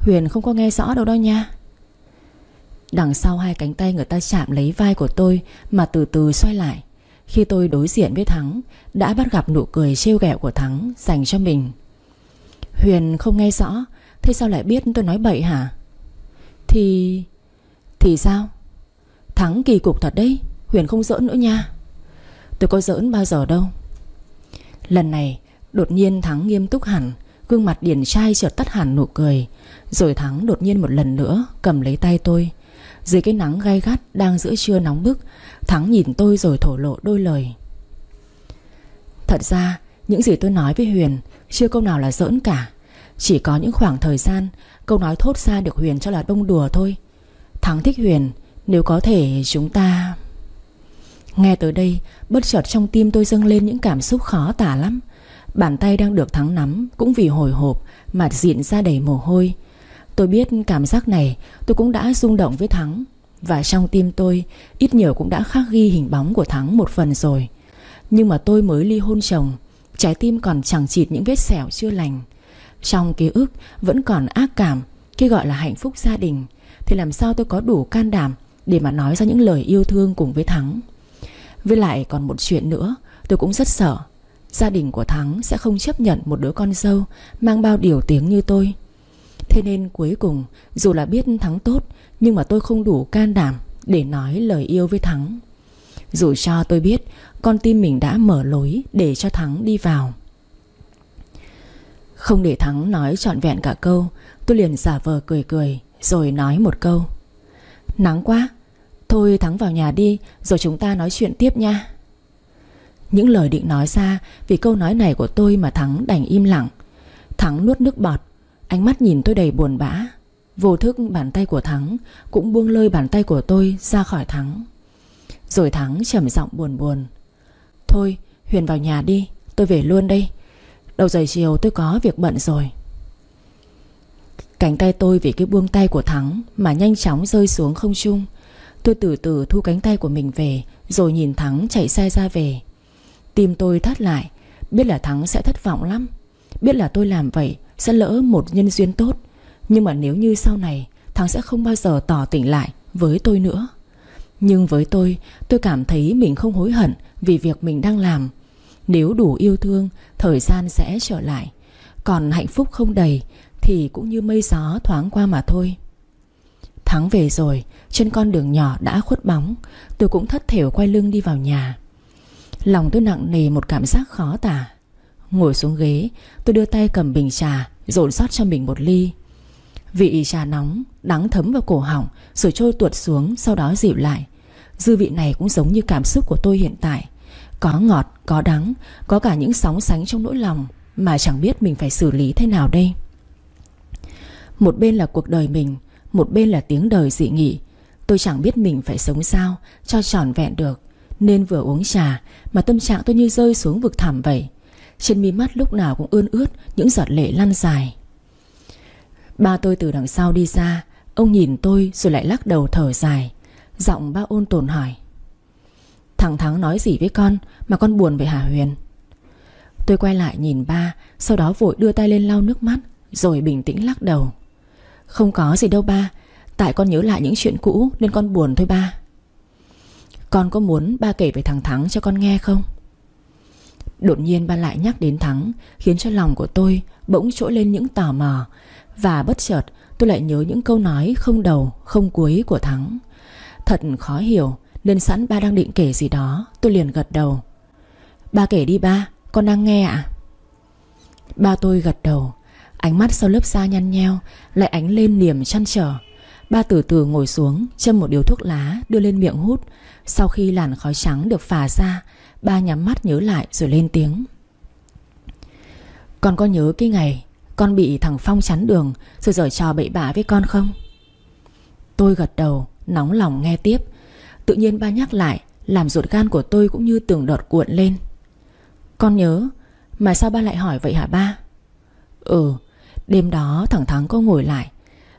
Huyền không có nghe rõ đâu đó nha. Đằng sau hai cánh tay người ta chạm lấy vai của tôi Mà từ từ xoay lại. Khi tôi đối diện với Thắng, Đã bắt gặp nụ cười trêu ghẹo của Thắng Dành cho mình. Huyền không nghe rõ, Thế sao lại biết tôi nói bậy hả? Thì... Thì sao? Thắng kỳ cục thật đấy, Huyền không giỡn nữa nha. Tôi có giỡn bao giờ đâu. Lần này, đột nhiên Thắng nghiêm túc hẳn, Gương mặt điển trai chợt tắt hẳn nụ cười. Rồi Thắng đột nhiên một lần nữa Cầm lấy tay tôi. Dưới cái nắng gay gắt đang giữa trưa nóng bức, Thắng nhìn tôi rồi thổ lộ đôi lời. Thật ra, Những gì tôi nói với Huyền Chưa câu nào là giỡn cả. Chỉ có những khoảng thời gian, Câu nói thốt ra được Huyền cho là đông đùa thôi. Thắng thích Huyền, Nếu có thể chúng ta Nghe tới đây, Bất chợt trong tim tôi dâng lên những cảm xúc khó tả lắm. Bàn tay đang được Thắng nắm Cũng vì hồi hộp mà diện ra đầy mồ hôi. Tôi biết cảm giác này, Tôi cũng đã rung động với Thắng. Và trong tim tôi, Ít nhiều cũng đã khắc ghi hình bóng của Thắng một phần rồi. Nhưng mà tôi mới ly hôn chồng, Trái tim còn chẳng chịt những vết sẹo chưa lành. Trong ký ức, Vẫn còn ác cảm Khi gọi là hạnh phúc gia đình. Thì làm sao tôi có đủ can đảm Để mà nói ra những lời yêu thương cùng với Thắng? Với lại còn một chuyện nữa, Tôi cũng rất sợ. Gia đình của Thắng sẽ không chấp nhận một đứa con dâu Mang bao điều tiếng như tôi. Thế nên cuối cùng, Dù là biết Thắng tốt, Nhưng mà tôi không đủ can đảm Để nói lời yêu với Thắng. Dù cho tôi biết, Con tim mình đã mở lối Để cho Thắng đi vào. Không để Thắng nói trọn vẹn cả câu, Tôi liền giả vờ cười cười, Rồi nói một câu. Nắng quá, Thôi Thắng vào nhà đi, Rồi chúng ta nói chuyện tiếp nha. Những lời định nói ra Vì câu nói này của tôi mà Thắng đành im lặng. Thắng nuốt nước bọt Ánh mắt nhìn tôi đầy buồn bã. Vô thức bàn tay của Thắng Cũng buông lơi bàn tay của tôi ra khỏi Thắng. Rồi Thắng trầm giọng buồn buồn. Thôi, Huyền vào nhà đi, Tôi về luôn đây. Đầu giờ chiều tôi có việc bận rồi. Cánh tay tôi vì cái buông tay của Thắng Mà nhanh chóng rơi xuống không trung. Tôi từ từ thu cánh tay của mình về, Rồi nhìn Thắng chạy xe ra về. Tim tôi thắt lại, Biết là Thắng sẽ thất vọng lắm. Biết là tôi làm vậy sẽ lỡ một nhân duyên tốt. Nhưng mà nếu như sau này Thắng sẽ không bao giờ tỏ tỉnh lại Với tôi nữa. Nhưng với tôi tôi cảm thấy mình không hối hận Vì việc mình đang làm. Nếu đủ yêu thương, Thời gian sẽ trở lại. Còn hạnh phúc không đầy, Thì cũng như mây gió thoáng qua mà thôi. Thắng về rồi, Trên con đường nhỏ đã khuất bóng, Tôi cũng thất thểu quay lưng đi vào nhà. Lòng tôi nặng nề một cảm giác khó tả. Ngồi xuống ghế Tôi đưa tay cầm bình trà Rồi rót cho mình một ly. Vị trà nóng Đắng thấm vào cổ họng Rồi trôi tuột xuống Sau đó dịu lại. Dư vị này cũng giống như cảm xúc của tôi hiện tại. Có ngọt, có đắng Có cả những sóng sánh trong nỗi lòng Mà chẳng biết mình phải xử lý thế nào đây. Một bên là cuộc đời mình Một bên là tiếng đời dị nghị. Tôi chẳng biết mình phải sống sao Cho tròn vẹn được. Nên vừa uống trà Mà tâm trạng tôi như rơi xuống vực thẳm vậy. Trên mi mắt lúc nào cũng ươn ướt Những giọt lệ lăn dài. Ba tôi từ đằng sau đi ra, Ông nhìn tôi rồi lại lắc đầu thở dài, Giọng ba ôn tồn hỏi. Thằng Thắng nói gì với con Mà con buồn về Hà Huyền? Tôi quay lại nhìn ba, Sau đó vội đưa tay lên lau nước mắt, Rồi bình tĩnh lắc đầu. Không có gì đâu ba, Tại con nhớ lại những chuyện cũ Nên con buồn thôi ba. Con có muốn ba kể về thằng Thắng cho con nghe không? Đột nhiên ba lại nhắc đến Thắng, Khiến cho lòng của tôi bỗng trỗi lên những tò mò. Và bất chợt, tôi lại nhớ những câu nói không đầu, không cuối của Thắng. Thật khó hiểu, Nên sẵn ba đang định kể gì đó, Tôi liền gật đầu. Ba kể đi ba, Con đang nghe ạ. Ba tôi gật đầu, Ánh mắt sau lớp da nhăn nheo, Lại ánh lên niềm chăn trở. Ba từ từ ngồi xuống, Châm một điếu thuốc lá đưa lên miệng hút. Sau khi làn khói trắng được phả ra Ba nhắm mắt nhớ lại rồi lên tiếng. Con có nhớ cái ngày Con bị thằng Phong chắn đường Rồi giở trò bậy bạ với con không? Tôi gật đầu, Nóng lòng nghe tiếp. Tự nhiên ba nhắc lại, Làm ruột gan của tôi cũng như từng đợt cuộn lên. Con nhớ, Mà sao ba lại hỏi vậy hả ba? Ừ Đêm đó thằng Thắng có ngồi lại.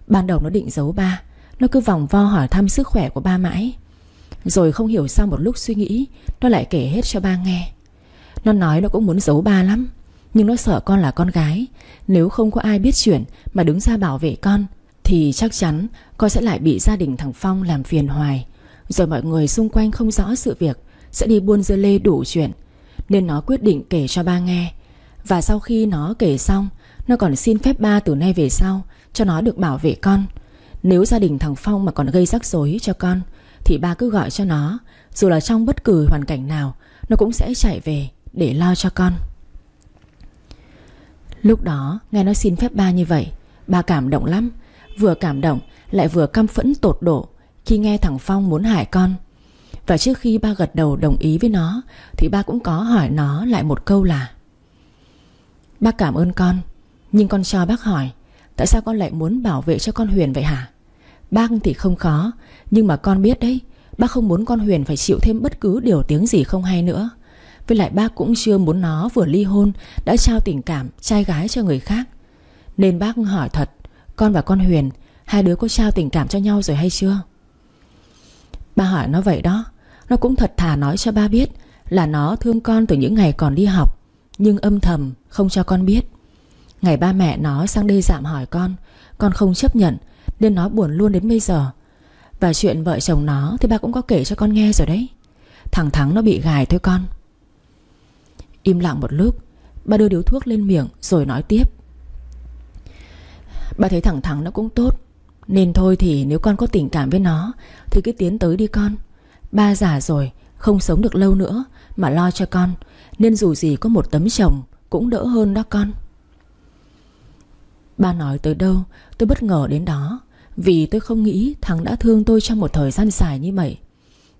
Ban đầu nó định giấu ba, Nó cứ vòng vo hỏi thăm sức khỏe của ba mãi. Rồi không hiểu sao một lúc suy nghĩ, Nó lại kể hết cho ba nghe. Nó nói nó cũng muốn giấu ba lắm, Nhưng nó sợ con là con gái. Nếu không có ai biết chuyện Mà đứng ra bảo vệ con, Thì chắc chắn con sẽ lại bị gia đình thằng Phong làm phiền hoài. Rồi mọi người xung quanh không rõ sự việc, Sẽ đi buôn dưa lê đủ chuyện. Nên nó quyết định kể cho ba nghe. Và sau khi nó kể xong, Nó còn xin phép ba từ nay về sau Cho nó được bảo vệ con. Nếu gia đình thằng Phong mà còn gây rắc rối cho con thì ba cứ gọi cho nó. Dù là trong bất cứ hoàn cảnh nào, Nó cũng sẽ chạy về để lo cho con. Lúc đó, nghe nó xin phép ba như vậy, Ba cảm động lắm. Vừa cảm động, lại vừa căm phẫn tột độ Khi nghe thằng Phong muốn hại con. Và trước khi ba gật đầu đồng ý với nó, Thì ba cũng có hỏi nó lại một câu là Bác cảm ơn con, Nhưng con cho bác hỏi, Tại sao con lại muốn bảo vệ cho con Huyền vậy hả? Bác thì không khó, Nhưng mà con biết đấy, Bác không muốn con Huyền phải chịu thêm bất cứ điều tiếng gì không hay nữa. Với lại bác cũng chưa muốn nó vừa ly hôn, Đã trao tình cảm trai gái cho người khác. Nên bác hỏi thật, Con và con Huyền, Hai đứa có trao tình cảm cho nhau rồi hay chưa? Ba hỏi nó vậy đó, Nó cũng thật thà nói cho ba biết Là nó thương con từ những ngày còn đi học, Nhưng âm thầm không cho con biết. Ngày ba mẹ nó sang đây giảm hỏi con Con không chấp nhận nên nó buồn luôn đến bây giờ. Và chuyện vợ chồng nó Thì ba cũng có kể cho con nghe rồi đấy. Thằng Thắng nó bị gài thôi con. Im lặng một lúc, Ba đưa điếu thuốc lên miệng rồi nói tiếp. Ba thấy thằng thắng nó cũng tốt, Nên thôi thì nếu con có tình cảm với nó Thì cứ tiến tới đi con. Ba già rồi, Không sống được lâu nữa Mà lo cho con, Nên dù gì có một tấm chồng Cũng đỡ hơn đó con. Ba nói tới đâu, Tôi bất ngờ đến đó. Vì tôi không nghĩ thằng đã thương tôi trong một thời gian dài như vậy.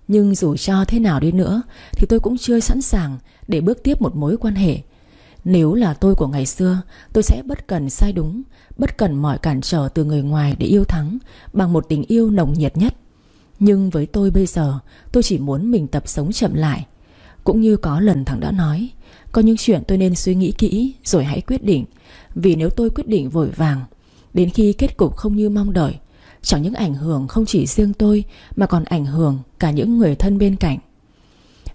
Nhưng dù cho thế nào đi nữa, Thì tôi cũng chưa sẵn sàng Để bước tiếp một mối quan hệ. Nếu là tôi của ngày xưa, Tôi sẽ bất cần sai đúng, Bất cần mọi cản trở từ người ngoài để yêu thắng Bằng một tình yêu nồng nhiệt nhất. Nhưng với tôi bây giờ, Tôi chỉ muốn mình tập sống chậm lại. Cũng như có lần thằng đã nói, Có những chuyện tôi nên suy nghĩ kỹ, Rồi hãy quyết định. Vì nếu tôi quyết định vội vàng Đến khi kết cục không như mong đợi. Chẳng những ảnh hưởng không chỉ riêng tôi, Mà còn ảnh hưởng cả những người thân bên cạnh.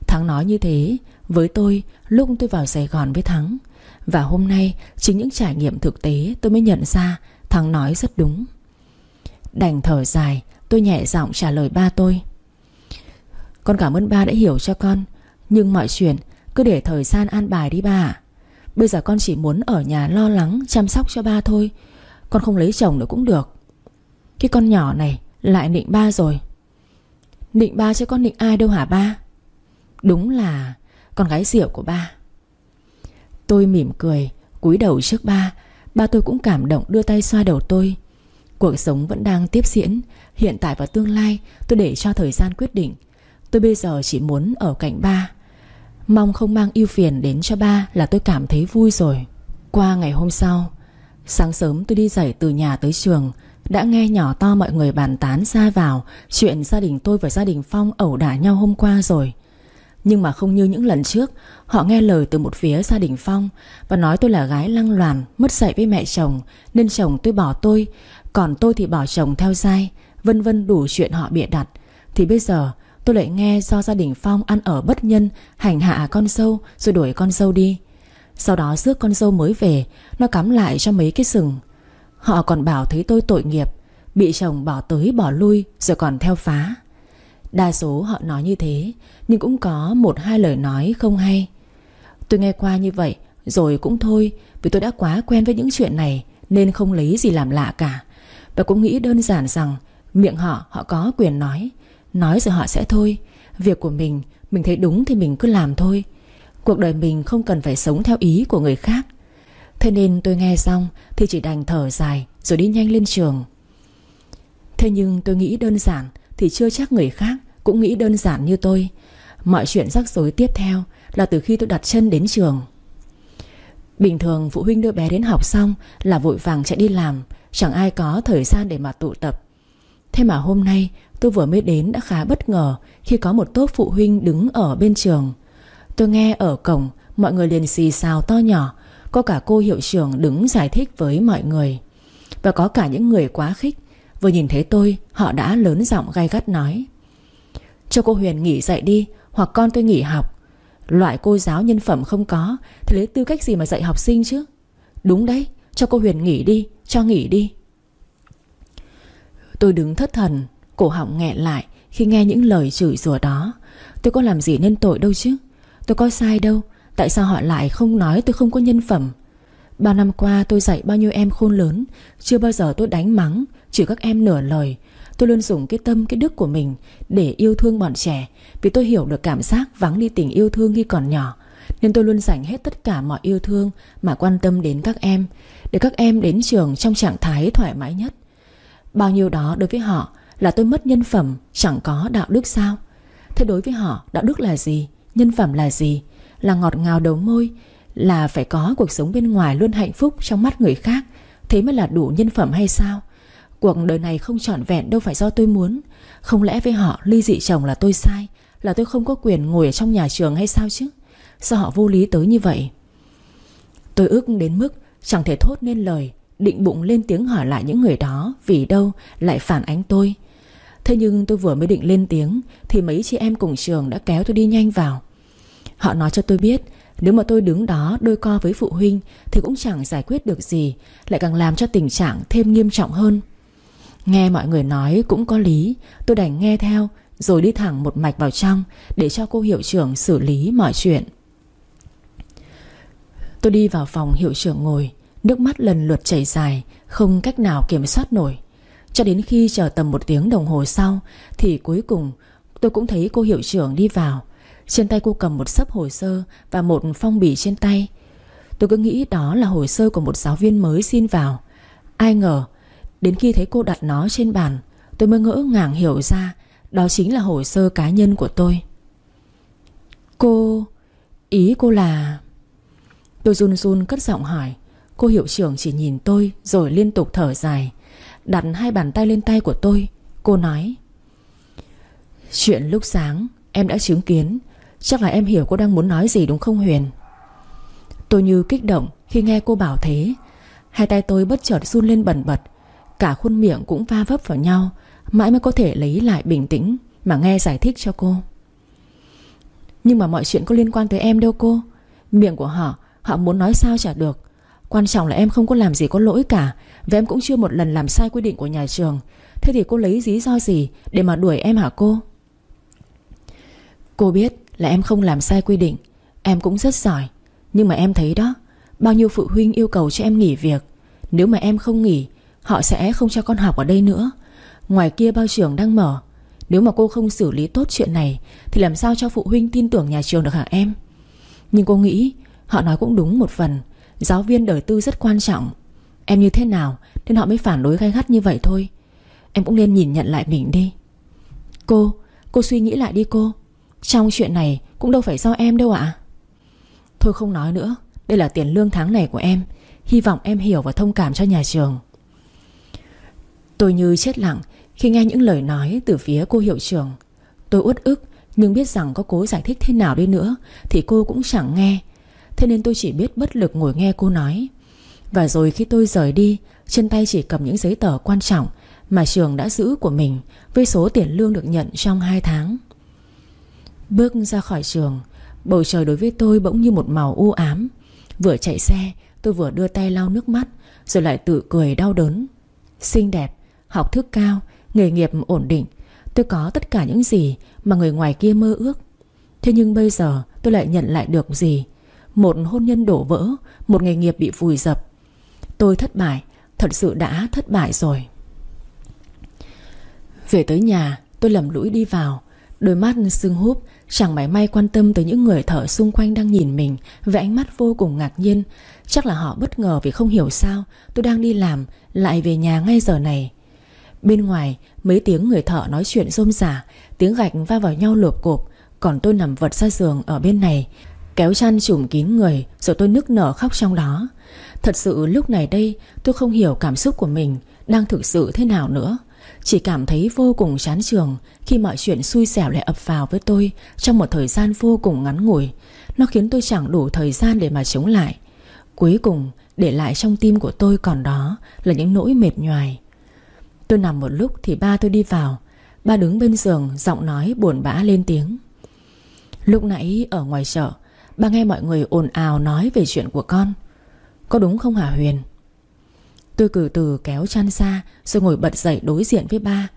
Thắng nói như thế, Với tôi, lúc tôi vào Sài Gòn với Thắng, Và hôm nay Chính những trải nghiệm thực tế tôi mới nhận ra, Thắng nói rất đúng. Đành thở dài, Tôi nhẹ giọng trả lời ba tôi. Con cảm ơn ba đã hiểu cho con, Nhưng mọi chuyện, Cứ để thời gian an bài đi ba Bây giờ con chỉ muốn ở nhà lo lắng, Chăm sóc cho ba thôi con không lấy chồng nữa cũng được. Cái con nhỏ này lại nịnh ba rồi. Nịnh ba chứ con nịnh ai đâu hả ba? Đúng là Con gái rượu của ba. Tôi mỉm cười, cúi đầu trước ba. Ba tôi cũng cảm động đưa tay xoa đầu tôi. Cuộc sống vẫn đang tiếp diễn. Hiện tại và tương lai, Tôi để cho thời gian quyết định. Tôi bây giờ chỉ muốn ở cạnh ba. Mong không mang yêu phiền đến cho ba Là tôi cảm thấy vui rồi. Qua ngày hôm sau Sáng sớm tôi đi dậy từ nhà tới trường. Đã nghe nhỏ to mọi người bàn tán ra vào Chuyện gia đình tôi và gia đình Phong ẩu đả nhau hôm qua rồi. Nhưng mà không như những lần trước, Họ nghe lời từ một phía gia đình Phong Và nói tôi là gái lăng loàn, Mất dạy với mẹ chồng, Nên chồng tôi bỏ tôi, Còn tôi thì bỏ chồng theo dai, Vân vân đủ chuyện họ bịa đặt. Thì bây giờ, tôi lại nghe do gia đình Phong ăn ở bất nhân, Hành hạ con dâu, Rồi đuổi con dâu đi. Sau đó rước con dâu mới về, Nó cắm lại cho mấy cái sừng Họ còn bảo thấy tôi tội nghiệp, Bị chồng bỏ tới bỏ lui Rồi còn theo phá. Đa số họ nói như thế, Nhưng cũng có một hai lời nói không hay. Tôi nghe qua như vậy Rồi cũng thôi, Vì tôi đã quá quen với những chuyện này Nên không lấy gì làm lạ cả. Và cũng nghĩ đơn giản rằng Miệng họ họ có quyền nói. Nói rồi họ sẽ thôi. Việc của mình Mình thấy đúng thì mình cứ làm thôi. Cuộc đời mình không cần phải sống theo ý của người khác. Thế nên tôi nghe xong Thì chỉ đành thở dài Rồi đi nhanh lên trường. Thế nhưng tôi nghĩ đơn giản Thì chưa chắc người khác cũng nghĩ đơn giản như tôi. Mọi chuyện rắc rối tiếp theo Là từ khi tôi đặt chân đến trường. Bình thường phụ huynh đưa bé đến học xong Là vội vàng chạy đi làm, Chẳng ai có thời gian để mà tụ tập. Thế mà hôm nay tôi vừa mới đến đã khá bất ngờ Khi có một tốp phụ huynh đứng ở bên trường. Tôi nghe ở cổng, Mọi người liền xì xào to nhỏ. Có cả cô hiệu trưởng đứng giải thích với mọi người. Và có cả những người quá khích. Vừa nhìn thấy tôi, Họ đã lớn giọng gay gắt nói. Cho cô Huyền nghỉ dạy đi, Hoặc con tôi nghỉ học. Loại cô giáo nhân phẩm không có, Thì lấy tư cách gì mà dạy học sinh chứ? Đúng đấy, Cho cô Huyền nghỉ đi, Cho nghỉ đi. Tôi đứng thất thần, Cổ họng nghẹn lại Khi nghe những lời chửi rủa đó. Tôi có làm gì nên tội đâu chứ? Tôi có sai đâu, Tại sao họ lại không nói tôi không có nhân phẩm? Bao năm qua tôi dạy bao nhiêu em khôn lớn, Chưa bao giờ tôi đánh mắng, Chỉ các em nửa lời. Tôi luôn dùng cái tâm, cái đức của mình Để yêu thương bọn trẻ, Vì tôi hiểu được cảm giác vắng đi tình yêu thương khi còn nhỏ. Nên tôi luôn dành hết tất cả mọi yêu thương Mà quan tâm đến các em, Để các em đến trường trong trạng thái thoải mái nhất. Bao nhiêu đó đối với họ Là tôi mất nhân phẩm, Chẳng có đạo đức sao? Thế đối với họ, đạo đức là gì? Nhân phẩm là gì? Là ngọt ngào đầu môi? Là phải có cuộc sống bên ngoài luôn hạnh phúc trong mắt người khác? Thế mới là đủ nhân phẩm hay sao? Cuộc đời này không trọn vẹn đâu phải do tôi muốn. Không lẽ với họ, ly dị chồng là tôi sai? Là tôi không có quyền ngồi ở trong nhà trường hay sao chứ? Sao họ vô lý tới như vậy? Tôi ước đến mức Chẳng thể thốt nên lời, Định bụng lên tiếng hỏi lại những người đó, Vì đâu lại phản ánh tôi. Thế nhưng tôi vừa mới định lên tiếng, Thì mấy chị em cùng trường đã kéo tôi đi nhanh vào. Họ nói cho tôi biết, Nếu mà tôi đứng đó đôi co với phụ huynh Thì cũng chẳng giải quyết được gì, Lại càng làm cho tình trạng thêm nghiêm trọng hơn. Nghe mọi người nói cũng có lý, Tôi đành nghe theo, Rồi đi thẳng một mạch vào trong Để cho cô hiệu trưởng xử lý mọi chuyện. Tôi đi vào phòng hiệu trưởng ngồi, Nước mắt lần lượt chảy dài, Không cách nào kiểm soát nổi. Cho đến khi chờ tầm một tiếng đồng hồ sau Thì cuối cùng tôi cũng thấy cô hiệu trưởng đi vào trên tay cô cầm một sấp hồ sơ Và một phong bì trên tay. Tôi cứ nghĩ đó là hồ sơ của một giáo viên mới xin vào. Ai ngờ, Đến khi thấy cô đặt nó trên bàn, Tôi mới ngỡ ngàng hiểu ra Đó chính là hồ sơ cá nhân của tôi. Cô... Ý cô là... Tôi run run cất giọng hỏi. Cô hiệu trưởng chỉ nhìn tôi Rồi liên tục thở dài, Đặt hai bàn tay lên tay của tôi. Cô nói, Chuyện lúc sáng em đã chứng kiến Chắc là em hiểu cô đang muốn nói gì đúng không Huyền? Tôi như kích động Khi nghe cô bảo thế. Hai tay tôi bất chợt run lên bẩn bật. Cả khuôn miệng cũng va vấp vào nhau, Mãi mới có thể lấy lại bình tĩnh Mà nghe giải thích cho cô. Nhưng mà mọi chuyện có liên quan tới em đâu cô. Miệng của họ Họ muốn nói sao chả được. Quan trọng là em không có làm gì có lỗi cả, Và em cũng chưa một lần làm sai quy định của nhà trường. Thế thì cô lấy lý do gì Để mà đuổi em hả cô? Cô biết là em không làm sai quy định. Em cũng rất giỏi. Nhưng mà em thấy đó, Bao nhiêu phụ huynh yêu cầu cho em nghỉ việc. Nếu mà em không nghỉ, Họ sẽ không cho con học ở đây nữa. Ngoài kia bao trường đang mở. Nếu mà cô không xử lý tốt chuyện này, Thì làm sao cho phụ huynh tin tưởng nhà trường được hả em? Nhưng cô nghĩ, Họ nói cũng đúng một phần. Giáo viên đời tư rất quan trọng. Em như thế nào, Nên họ mới phản đối gay gắt như vậy thôi. Em cũng nên nhìn nhận lại mình đi. Cô Cô suy nghĩ lại đi cô. Trong chuyện này cũng đâu phải do em đâu ạ. Thôi không nói nữa, Đây là tiền lương tháng này của em. Hy vọng em hiểu và thông cảm cho nhà trường. Tôi như chết lặng Khi nghe những lời nói từ phía cô hiệu trưởng. Tôi uất ức, Nhưng biết rằng có cố giải thích thế nào đi nữa Thì cô cũng chẳng nghe. Thế nên tôi chỉ biết bất lực ngồi nghe cô nói. Và rồi khi tôi rời đi Trên tay chỉ cầm những giấy tờ quan trọng Mà trường đã giữ của mình Với số tiền lương được nhận trong 2 tháng. Bước ra khỏi trường, Bầu trời đối với tôi bỗng như một màu u ám. Vừa chạy xe, Tôi vừa đưa tay lau nước mắt, Rồi lại tự cười đau đớn. Xinh đẹp, Học thức cao, Nghề nghiệp ổn định. Tôi có tất cả những gì mà người ngoài kia mơ ước. Thế nhưng bây giờ tôi lại nhận lại được gì? Một hôn nhân đổ vỡ, Một nghề nghiệp bị vùi dập. Tôi thất bại, Thật sự đã thất bại rồi. Về tới nhà, Tôi lầm lũi đi vào. Đôi mắt sưng húp Chẳng mảy may quan tâm tới những người thở xung quanh đang nhìn mình Với ánh mắt vô cùng ngạc nhiên. Chắc là họ bất ngờ vì không hiểu sao Tôi đang đi làm Lại về nhà ngay giờ này. Bên ngoài, mấy tiếng người thợ nói chuyện rôm rả, Tiếng gạch va vào nhau lộp cộp, Còn tôi nằm vật ra giường ở bên này, Kéo chăn trùm kín người Rồi tôi nức nở khóc trong đó. Thật sự lúc này đây tôi không hiểu cảm xúc của mình Đang thực sự thế nào nữa. Chỉ cảm thấy vô cùng chán trường Khi mọi chuyện xui xẻo lại ập vào với tôi Trong một thời gian vô cùng ngắn ngủi. Nó khiến tôi chẳng đủ thời gian để mà chống lại. Cuối cùng, để lại trong tim của tôi còn đó Là những nỗi mệt nhoài. Tôi nằm một lúc thì ba tôi đi vào. Ba đứng bên giường, Giọng nói buồn bã lên tiếng. Lúc nãy ở ngoài chợ, Ba nghe mọi người ồn ào nói về chuyện của con. Có đúng không hả Huyền? Tôi cử từ kéo chăn ra, Rồi ngồi bật dậy đối diện với ba.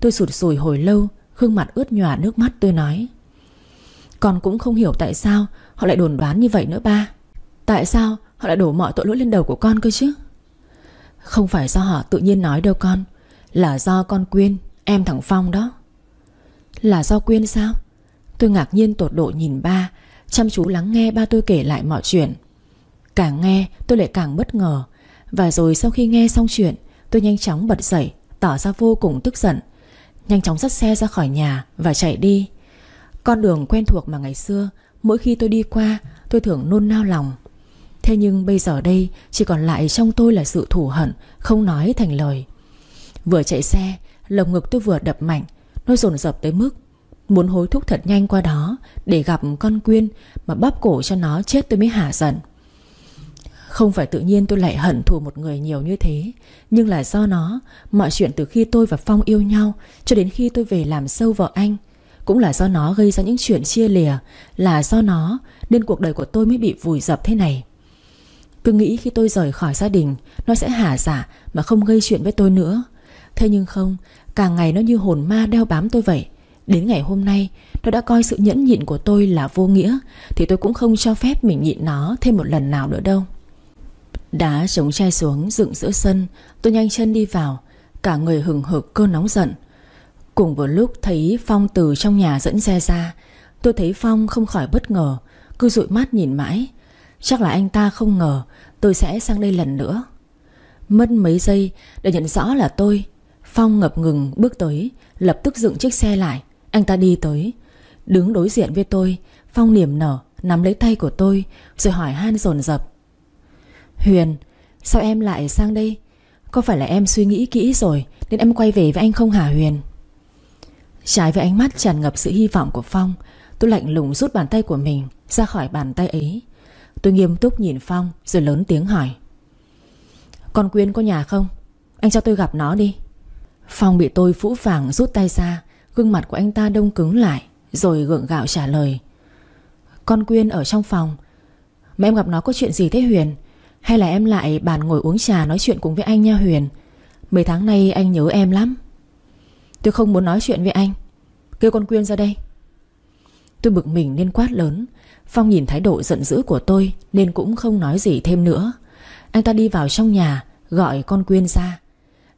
Tôi sụt sùi hồi lâu, Gương mặt ướt nhòa nước mắt, tôi nói. Con cũng không hiểu tại sao Họ lại đồn đoán như vậy nữa ba. Tại sao họ lại đổ mọi tội lỗi lên đầu của con cơ chứ? Không phải do họ tự nhiên nói đâu con, Là do con Quyên, Em thằng Phong đó. Là do Quyên sao? Tôi ngạc nhiên tột độ nhìn ba, Chăm chú lắng nghe ba tôi kể lại mọi chuyện. Càng nghe, tôi lại càng bất ngờ và rồi sau khi nghe xong chuyện, Tôi nhanh chóng bật dậy, Tỏ ra vô cùng tức giận. Nhanh chóng dắt xe ra khỏi nhà và chạy đi. Con đường quen thuộc mà ngày xưa, Mỗi khi tôi đi qua, Tôi thường nôn nao lòng. Thế nhưng bây giờ đây, Chỉ còn lại trong tôi là sự thù hận, Không nói thành lời. Vừa chạy xe, Lồng ngực tôi vừa đập mạnh, Nó dồn dập tới mức Muốn hối thúc thật nhanh qua đó Để gặp con Quyên Mà bóp cổ cho nó chết tôi mới hả giận. Không phải tự nhiên tôi lại hận thù một người nhiều như thế, Nhưng là do nó, Mọi chuyện từ khi tôi và Phong yêu nhau Cho đến khi tôi về làm sâu vợ anh, Cũng là do nó gây ra những chuyện chia lìa, Là do nó Nên cuộc đời của tôi mới bị vùi dập thế này. Cứ nghĩ khi tôi rời khỏi gia đình, Nó sẽ hả giả Mà không gây chuyện với tôi nữa. Thế nhưng không, Càng ngày nó như hồn ma đeo bám tôi vậy. Đến ngày hôm nay, Nó đã coi sự nhẫn nhịn của tôi là vô nghĩa, Thì tôi cũng không cho phép mình nhịn nó Thêm một lần nào nữa đâu. Đá chống che xuống dựng giữa sân, Tôi nhanh chân đi vào. Cả người hừng hực cơn nóng giận. Cùng vừa lúc thấy Phong từ trong nhà dẫn xe ra, Tôi thấy Phong không khỏi bất ngờ, Cứ dụi mắt nhìn mãi. Chắc là anh ta không ngờ Tôi sẽ sang đây lần nữa. Mất mấy giây để nhận rõ là tôi, Phong ngập ngừng bước tới, Lập tức dựng chiếc xe lại. Anh ta đi tới. Đứng đối diện với tôi, Phong niềm nở, Nắm lấy tay của tôi, Rồi hỏi han dồn dập. Huyền, Sao em lại sang đây? Có phải là em suy nghĩ kỹ rồi, Nên em quay về với anh không hả Huyền? Trái với ánh mắt tràn ngập sự hy vọng của Phong, Tôi lạnh lùng rút bàn tay của mình Ra khỏi bàn tay ấy. Tôi nghiêm túc nhìn Phong Rồi lớn tiếng hỏi. Con Quyên có nhà không? Anh cho tôi gặp nó đi. Phong bị tôi phũ phàng rút tay ra, Gương mặt của anh ta đông cứng lại, Rồi gượng gạo trả lời. Con Quyên ở trong phòng. Mà em gặp nó có chuyện gì thế Huyền? Hay là em lại bàn ngồi uống trà nói chuyện cùng với anh nha Huyền? Mấy tháng nay anh nhớ em lắm. Tôi không muốn nói chuyện với anh. Kêu con Quyên ra đây. Tôi bực mình nên quát lớn. Phong nhìn thái độ giận dữ của tôi Nên cũng không nói gì thêm nữa. Anh ta đi vào trong nhà, Gọi con Quyên ra.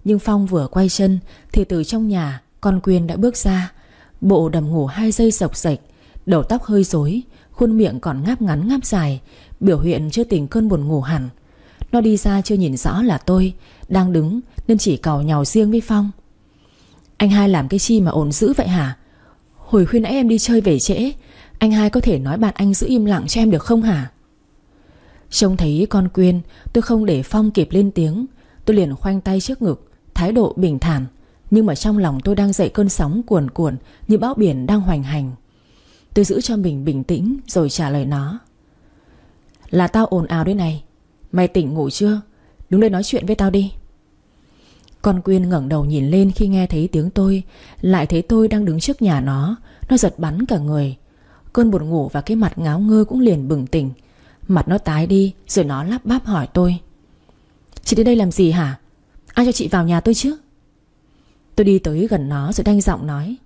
Nhưng Phong vừa quay chân Thì từ trong nhà con Quyên đã bước ra. Bộ đầm ngủ hai giây sọc sạch Đầu tóc hơi rối, Khuôn miệng còn ngáp ngắn ngáp dài, Biểu hiện chưa tỉnh cơn buồn ngủ hẳn. Nó đi ra chưa nhìn rõ là tôi Đang đứng nên chỉ cầu nhào riêng với Phong. Anh hai làm cái chi mà ổn dữ vậy hả? Hồi khuyên nãy em đi chơi về trễ, Anh hai có thể nói bạn anh giữ im lặng cho em được không hả? Trông thấy con Quyên, Tôi không để Phong kịp lên tiếng. Tôi liền khoanh tay trước ngực, Thái độ bình thản. Nhưng mà trong lòng tôi đang dậy cơn sóng cuồn cuộn Như bão biển đang hoành hành. Tôi giữ cho mình bình tĩnh Rồi trả lời nó. Là tao ồn ào đây này Mày tỉnh ngủ chưa? Đứng đây nói chuyện với tao đi. Con Quyên ngẩng đầu nhìn lên khi nghe thấy tiếng tôi, Lại thấy tôi đang đứng trước nhà nó. Nó giật bắn cả người. Cơn buồn ngủ và cái mặt ngáo ngơ cũng liền bừng tỉnh. Mặt nó tái đi, Rồi nó lắp bắp hỏi tôi. Chị đến đây làm gì hả? Ai cho chị vào nhà tôi chứ? Tôi đi tới gần nó rồi đanh giọng nói.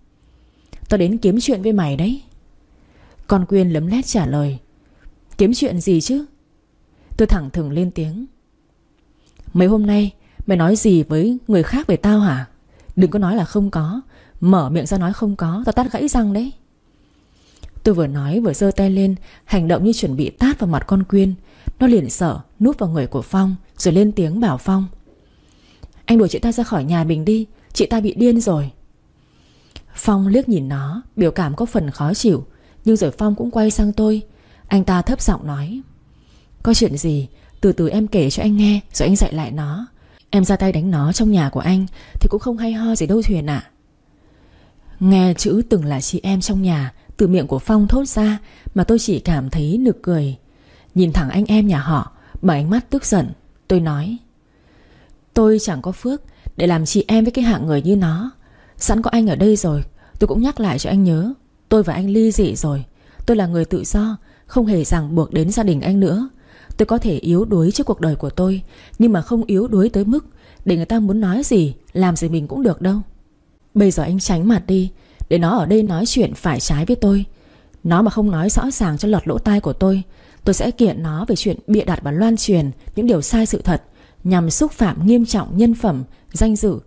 Tao đến kiếm chuyện với mày đấy. Con Quyên lấm lét trả lời. Kiếm chuyện gì chứ? Tôi thẳng thừng lên tiếng. Mấy hôm nay, Mày nói gì với người khác về tao hả? Đừng có nói là không có. Mở miệng ra nói không có, Tao tát gãy răng đấy. Tôi vừa nói vừa giơ tay lên, Hành động như chuẩn bị tát vào mặt con Quyên. Nó liền sợ núp vào người của Phong, Rồi lên tiếng bảo Phong. Anh đuổi chị ta ra khỏi nhà mình đi, Chị ta bị điên rồi. Phong liếc nhìn nó, Biểu cảm có phần khó chịu, Nhưng rồi Phong cũng quay sang tôi. Anh ta thấp giọng nói. Có chuyện gì? Từ từ em kể cho anh nghe, Rồi anh dạy lại nó. Em ra tay đánh nó trong nhà của anh, Thì cũng không hay ho gì đâu Thuyền ạ. Nghe chữ từng là chị em trong nhà Từ miệng của Phong thốt ra, Mà tôi chỉ cảm thấy nực cười. Nhìn thẳng anh em nhà họ Bằng ánh mắt tức giận, Tôi nói, Tôi chẳng có phước để làm chị em với cái hạng người như nó. Sẵn có anh ở đây rồi, Tôi cũng nhắc lại cho anh nhớ, Tôi và anh ly dị rồi. Tôi là người tự do, Không hề ràng buộc đến gia đình anh nữa. Tôi có thể yếu đuối trước cuộc đời của tôi, Nhưng mà không yếu đuối tới mức Để người ta muốn nói gì, Làm gì mình cũng được đâu. Bây giờ anh tránh mặt đi, Để nó ở đây nói chuyện phải trái với tôi. Nó mà không nói rõ ràng cho lọt lỗ tai của tôi Tôi sẽ kiện nó về chuyện bịa đặt và loan truyền Những điều sai sự thật Nhằm xúc phạm nghiêm trọng nhân phẩm, Danh dự,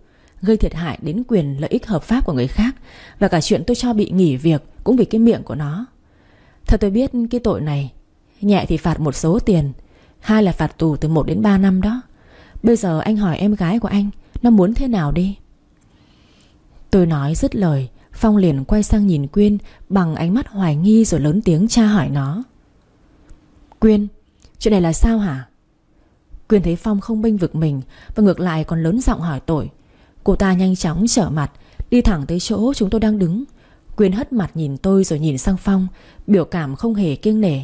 Gây thiệt hại đến quyền lợi ích hợp pháp của người khác Và cả chuyện tôi cho bị nghỉ việc Cũng vì cái miệng của nó. Thật tôi biết cái tội này Nhẹ thì phạt một số tiền, Hai là phạt tù từ 1 đến 3 năm đó. Bây giờ anh hỏi em gái của anh, Nó muốn thế nào đi? Tôi nói dứt lời, Phong liền quay sang nhìn Quyên Bằng ánh mắt hoài nghi rồi lớn tiếng tra hỏi nó. Quyên, Chuyện này là sao hả? Quyên thấy Phong không bênh vực mình Và ngược lại còn lớn giọng hỏi tội. Cô ta nhanh chóng trở mặt, Đi thẳng tới chỗ chúng tôi đang đứng. Quyên hất mặt nhìn tôi rồi nhìn sang Phong, Biểu cảm không hề kiêng nể.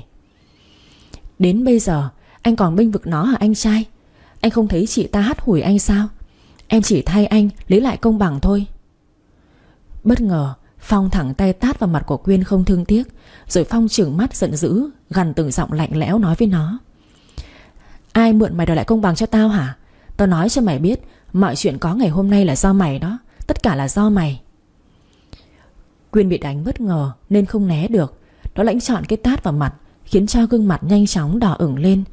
Đến bây giờ, Anh còn bênh vực nó hả anh trai? Anh không thấy chị ta hắt hủi anh sao? Em chỉ thay anh, lấy lại công bằng thôi. Bất ngờ, Phong thẳng tay tát vào mặt của Quyên không thương tiếc, Rồi Phong trừng mắt giận dữ Gần từng giọng lạnh lẽo nói với nó. Ai mượn mày đòi lại công bằng cho tao hả? Tao nói cho mày biết, Mọi chuyện có ngày hôm nay là do mày đó, Tất cả là do mày. Quyên bị đánh bất ngờ Nên không né được. Nó lãnh chọn cái tát vào mặt Khiến cho gương mặt nhanh chóng đỏ ửng lên.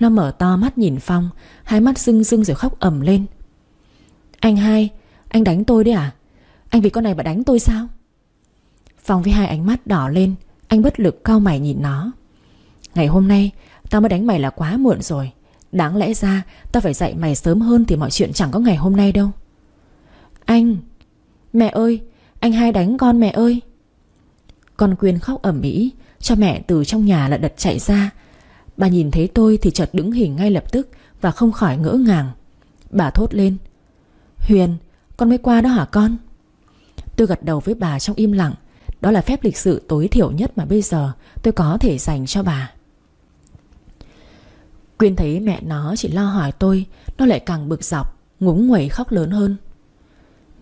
Nó mở to mắt nhìn Phong, Hai mắt rưng rưng rồi khóc ầm lên. Anh hai, Anh đánh tôi đấy à? Anh vì con này mà đánh tôi sao? Phong với hai ánh mắt đỏ lên, Anh bất lực cau mày nhìn nó. Ngày hôm nay, Tao mới đánh mày là quá muộn rồi. Đáng lẽ ra, tao phải dạy mày sớm hơn Thì mọi chuyện chẳng có ngày hôm nay đâu. Anh, Mẹ ơi, Anh hai đánh con mẹ ơi. Con Quyên khóc ẩm mỹ cho mẹ từ trong nhà lại đật chạy ra. Bà nhìn thấy tôi thì chợt đứng hình ngay lập tức Và không khỏi ngỡ ngàng. Bà thốt lên. Huyền Con mới qua đó hả con? Tôi gật đầu với bà trong im lặng. Đó là phép lịch sự tối thiểu nhất mà bây giờ Tôi có thể dành cho bà. Quyên thấy mẹ nó chỉ lo hỏi tôi Nó lại càng bực dọc Ngúng nguẩy khóc lớn hơn.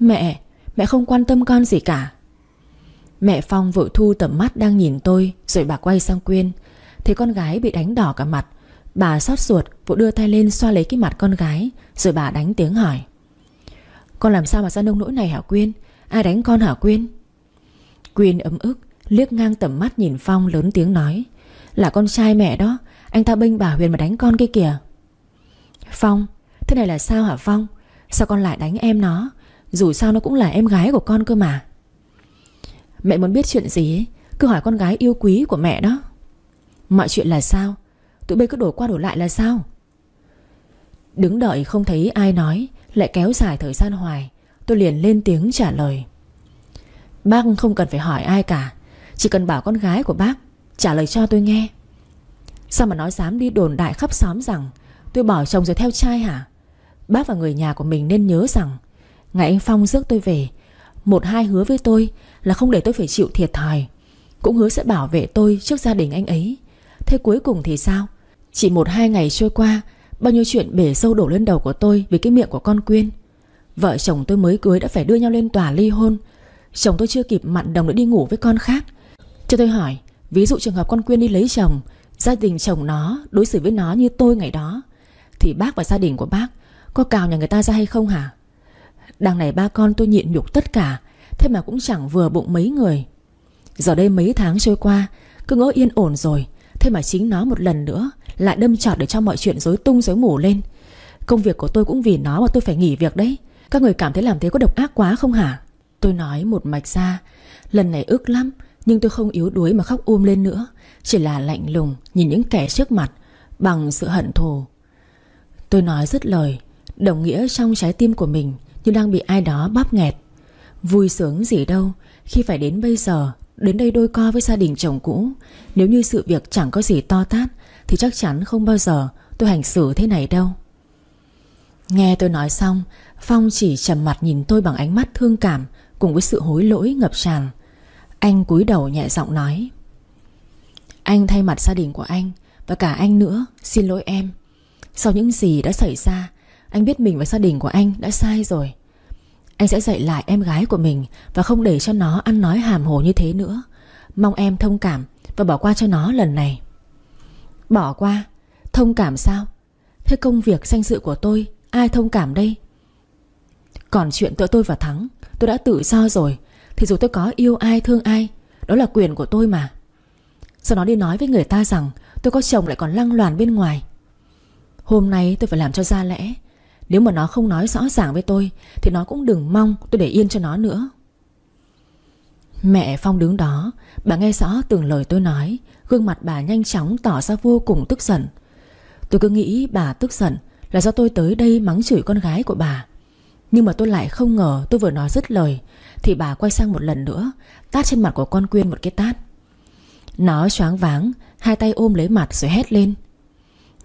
Mẹ, mẹ không quan tâm con gì cả. Mẹ Phong vội thu tầm mắt đang nhìn tôi, Rồi bà quay sang Quyên. Thấy con gái bị đánh đỏ cả mặt, Bà xót ruột, vội đưa tay lên xoa lấy cái mặt con gái, Rồi bà đánh tiếng hỏi. Con làm sao mà ra nông nỗi này hả Quyên? Ai đánh con hả Quyên? Quyên ấm ức, Liếc ngang tầm mắt nhìn Phong lớn tiếng nói. Là con trai mẹ đó, Anh ta bênh bà Huyền mà đánh con kia kìa. Phong, Thế này là sao hả Phong? Sao con lại đánh em nó? Dù sao nó cũng là em gái của con cơ mà. Mẹ muốn biết chuyện gì ấy? Cứ hỏi con gái yêu quý của mẹ đó. Mọi chuyện là sao? Tụi bây cứ đổ qua đổ lại là sao? Đứng đợi không thấy ai nói, Lại kéo dài thời gian hoài. Tôi liền lên tiếng trả lời. Bác không cần phải hỏi ai cả. Chỉ cần bảo con gái của bác Trả lời cho tôi nghe. Sao mà nói dám đi đồn đại khắp xóm rằng Tôi bỏ chồng rồi theo trai hả? Bác và người nhà của mình nên nhớ rằng Ngày anh Phong rước tôi về một hai hứa với tôi Là không để tôi phải chịu thiệt thòi. Cũng hứa sẽ bảo vệ tôi trước gia đình anh ấy. Thế cuối cùng thì sao? Chỉ một hai ngày trôi qua, Bao nhiêu chuyện bể sâu đổ lên đầu của tôi Vì cái miệng của con Quyên. Vợ chồng tôi mới cưới đã phải đưa nhau lên tòa ly hôn. Chồng tôi chưa kịp mặn đồng nữa đi ngủ với con khác. Cho tôi hỏi, Ví dụ trường hợp con Quyên đi lấy chồng, Gia đình chồng nó đối xử với nó như tôi ngày đó, Thì bác và gia đình của bác Có cào nhà người ta ra hay không hả? Đằng này ba con tôi nhịn nhục tất cả, Thế mà cũng chẳng vừa bụng mấy người. Giờ đây mấy tháng trôi qua, Cứ ngỡ yên ổn rồi, Thế mà chính nó một lần nữa Lại đâm trọt để cho mọi chuyện rối tung rối mù lên. Công việc của tôi cũng vì nó mà tôi phải nghỉ việc đấy. Các người cảm thấy làm thế có độc ác quá không hả? Tôi nói một mạch ra, Lần này ức lắm, Nhưng tôi không yếu đuối mà khóc um lên nữa, Chỉ là lạnh lùng nhìn những kẻ trước mặt Bằng sự hận thù. Tôi nói dứt lời, Đồng nghĩa trong trái tim của mình như đang bị ai đó bóp nghẹt. Vui sướng gì đâu, Khi phải đến bây giờ, Đến đây đôi co với gia đình chồng cũ, Nếu như sự việc chẳng có gì to tát, Thì chắc chắn không bao giờ tôi hành xử thế này đâu. Nghe tôi nói xong, Phong chỉ trầm mặt nhìn tôi bằng ánh mắt thương cảm Cùng với sự hối lỗi ngập tràn. Anh cúi đầu nhẹ giọng nói, Anh thay mặt gia đình của anh Và cả anh nữa, Xin lỗi em. Sau những gì đã xảy ra anh biết mình và gia đình của anh đã sai rồi. Anh sẽ dạy lại em gái của mình Và không để cho nó ăn nói hàm hồ như thế nữa. Mong em thông cảm Và bỏ qua cho nó lần này. Bỏ qua? Thông cảm sao? Thế công việc danh dự của tôi, Ai thông cảm đây? Còn chuyện tụi tôi và Thắng, Tôi đã tự do rồi, Thì dù tôi có yêu ai, thương ai, Đó là quyền của tôi mà. Sao nó đi nói với người ta rằng Tôi có chồng lại còn lăng loàn bên ngoài. Hôm nay tôi phải làm cho ra lẽ nếu mà nó không nói rõ ràng với tôi Thì nó cũng đừng mong tôi để yên cho nó nữa. Mẹ Phong đứng đó Bà nghe rõ từng lời tôi nói Gương mặt bà nhanh chóng tỏ ra vô cùng tức giận. Tôi cứ nghĩ bà tức giận Là do tôi tới đây mắng chửi con gái của bà. Nhưng mà tôi lại không ngờ Tôi vừa nói dứt lời Thì bà quay sang một lần nữa Tát trên mặt của con Quyên một cái tát. Nó choáng váng Hai tay ôm lấy mặt rồi hét lên.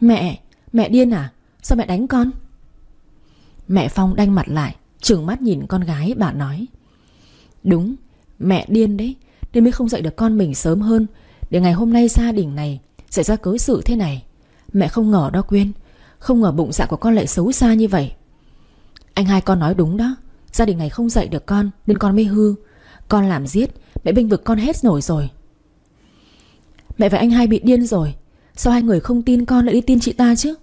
Mẹ, mẹ điên à? Sao mẹ đánh con? Mẹ Phong đanh mặt lại, Trừng mắt nhìn con gái bà nói. Đúng, Mẹ điên đấy, Nên mới không dạy được con mình sớm hơn. Để ngày hôm nay gia đình này Xảy ra cớ sự thế này, Mẹ không ngờ đó Quyên, Không ngờ bụng dạ của con lại xấu xa như vậy. Anh hai con nói đúng đó, Gia đình này không dạy được con Nên con mới hư. Con làm giết, Mẹ binh vực con hết nổi rồi. Mẹ và anh hai bị điên rồi, Sao hai người không tin con lại đi tin chị ta chứ?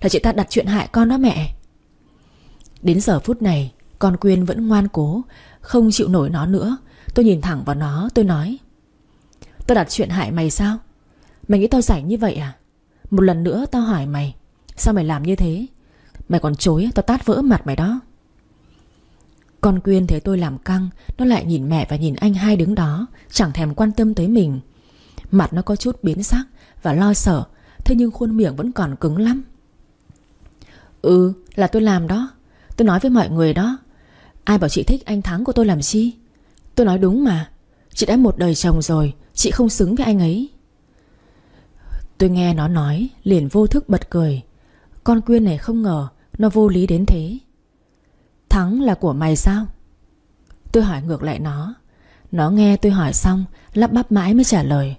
Là chị ta đặt chuyện hại con đó mẹ. Đến giờ phút này, Con Quyên vẫn ngoan cố, Không chịu nổi nó nữa. Tôi nhìn thẳng vào nó, tôi nói, Tao đặt chuyện hại mày sao? Mày nghĩ tao rảnh như vậy à? Một lần nữa tao hỏi mày, Sao mày làm như thế? Mày còn chối, tao tát vỡ mặt mày đó. Con Quyên thấy tôi làm căng, Nó lại nhìn mẹ và nhìn anh hai đứng đó, Chẳng thèm quan tâm tới mình. Mặt nó có chút biến sắc Và lo sợ, Thế nhưng khuôn miệng vẫn còn cứng lắm. Ừ là tôi làm đó. Tôi nói với mọi người đó. Ai bảo chị thích anh Thắng của tôi làm chi? Tôi nói đúng mà. Chị đã một đời chồng rồi, Chị không xứng với anh ấy. Tôi nghe nó nói, Liền vô thức bật cười. Con Quyên này không ngờ Nó vô lý đến thế. Thắng là của mày sao? Tôi hỏi ngược lại nó. Nó nghe tôi hỏi xong, Lắp bắp mãi mới trả lời.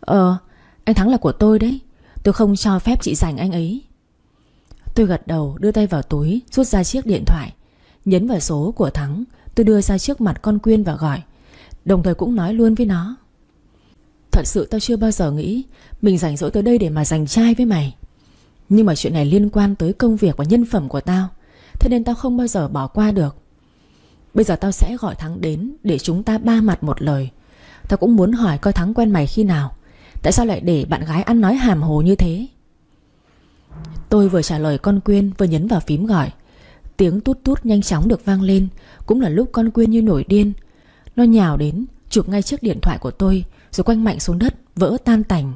Ờ anh Thắng là của tôi đấy. Tôi không cho phép chị giành anh ấy. Tôi gật đầu, đưa tay vào túi, Rút ra chiếc điện thoại. Nhấn vào số của Thắng, Tôi đưa ra trước mặt con Quyên và gọi. Đồng thời cũng nói luôn với nó. Thật sự tao chưa bao giờ nghĩ Mình rảnh rỗi tới đây để mà giành trai với mày. Nhưng mà chuyện này liên quan tới công việc và nhân phẩm của tao, Thế nên tao không bao giờ bỏ qua được. Bây giờ tao sẽ gọi Thắng đến Để chúng ta ba mặt một lời. Tao cũng muốn hỏi coi Thắng quen mày khi nào. Tại sao lại để bạn gái ăn nói hàm hồ như thế? Tôi vừa trả lời con Quyên, Vừa nhấn vào phím gọi. Tiếng tút tút nhanh chóng được vang lên, Cũng là lúc con Quyên như nổi điên. Nó nhào đến, chụp ngay chiếc điện thoại của tôi, Rồi quanh mạnh xuống đất, Vỡ tan tành.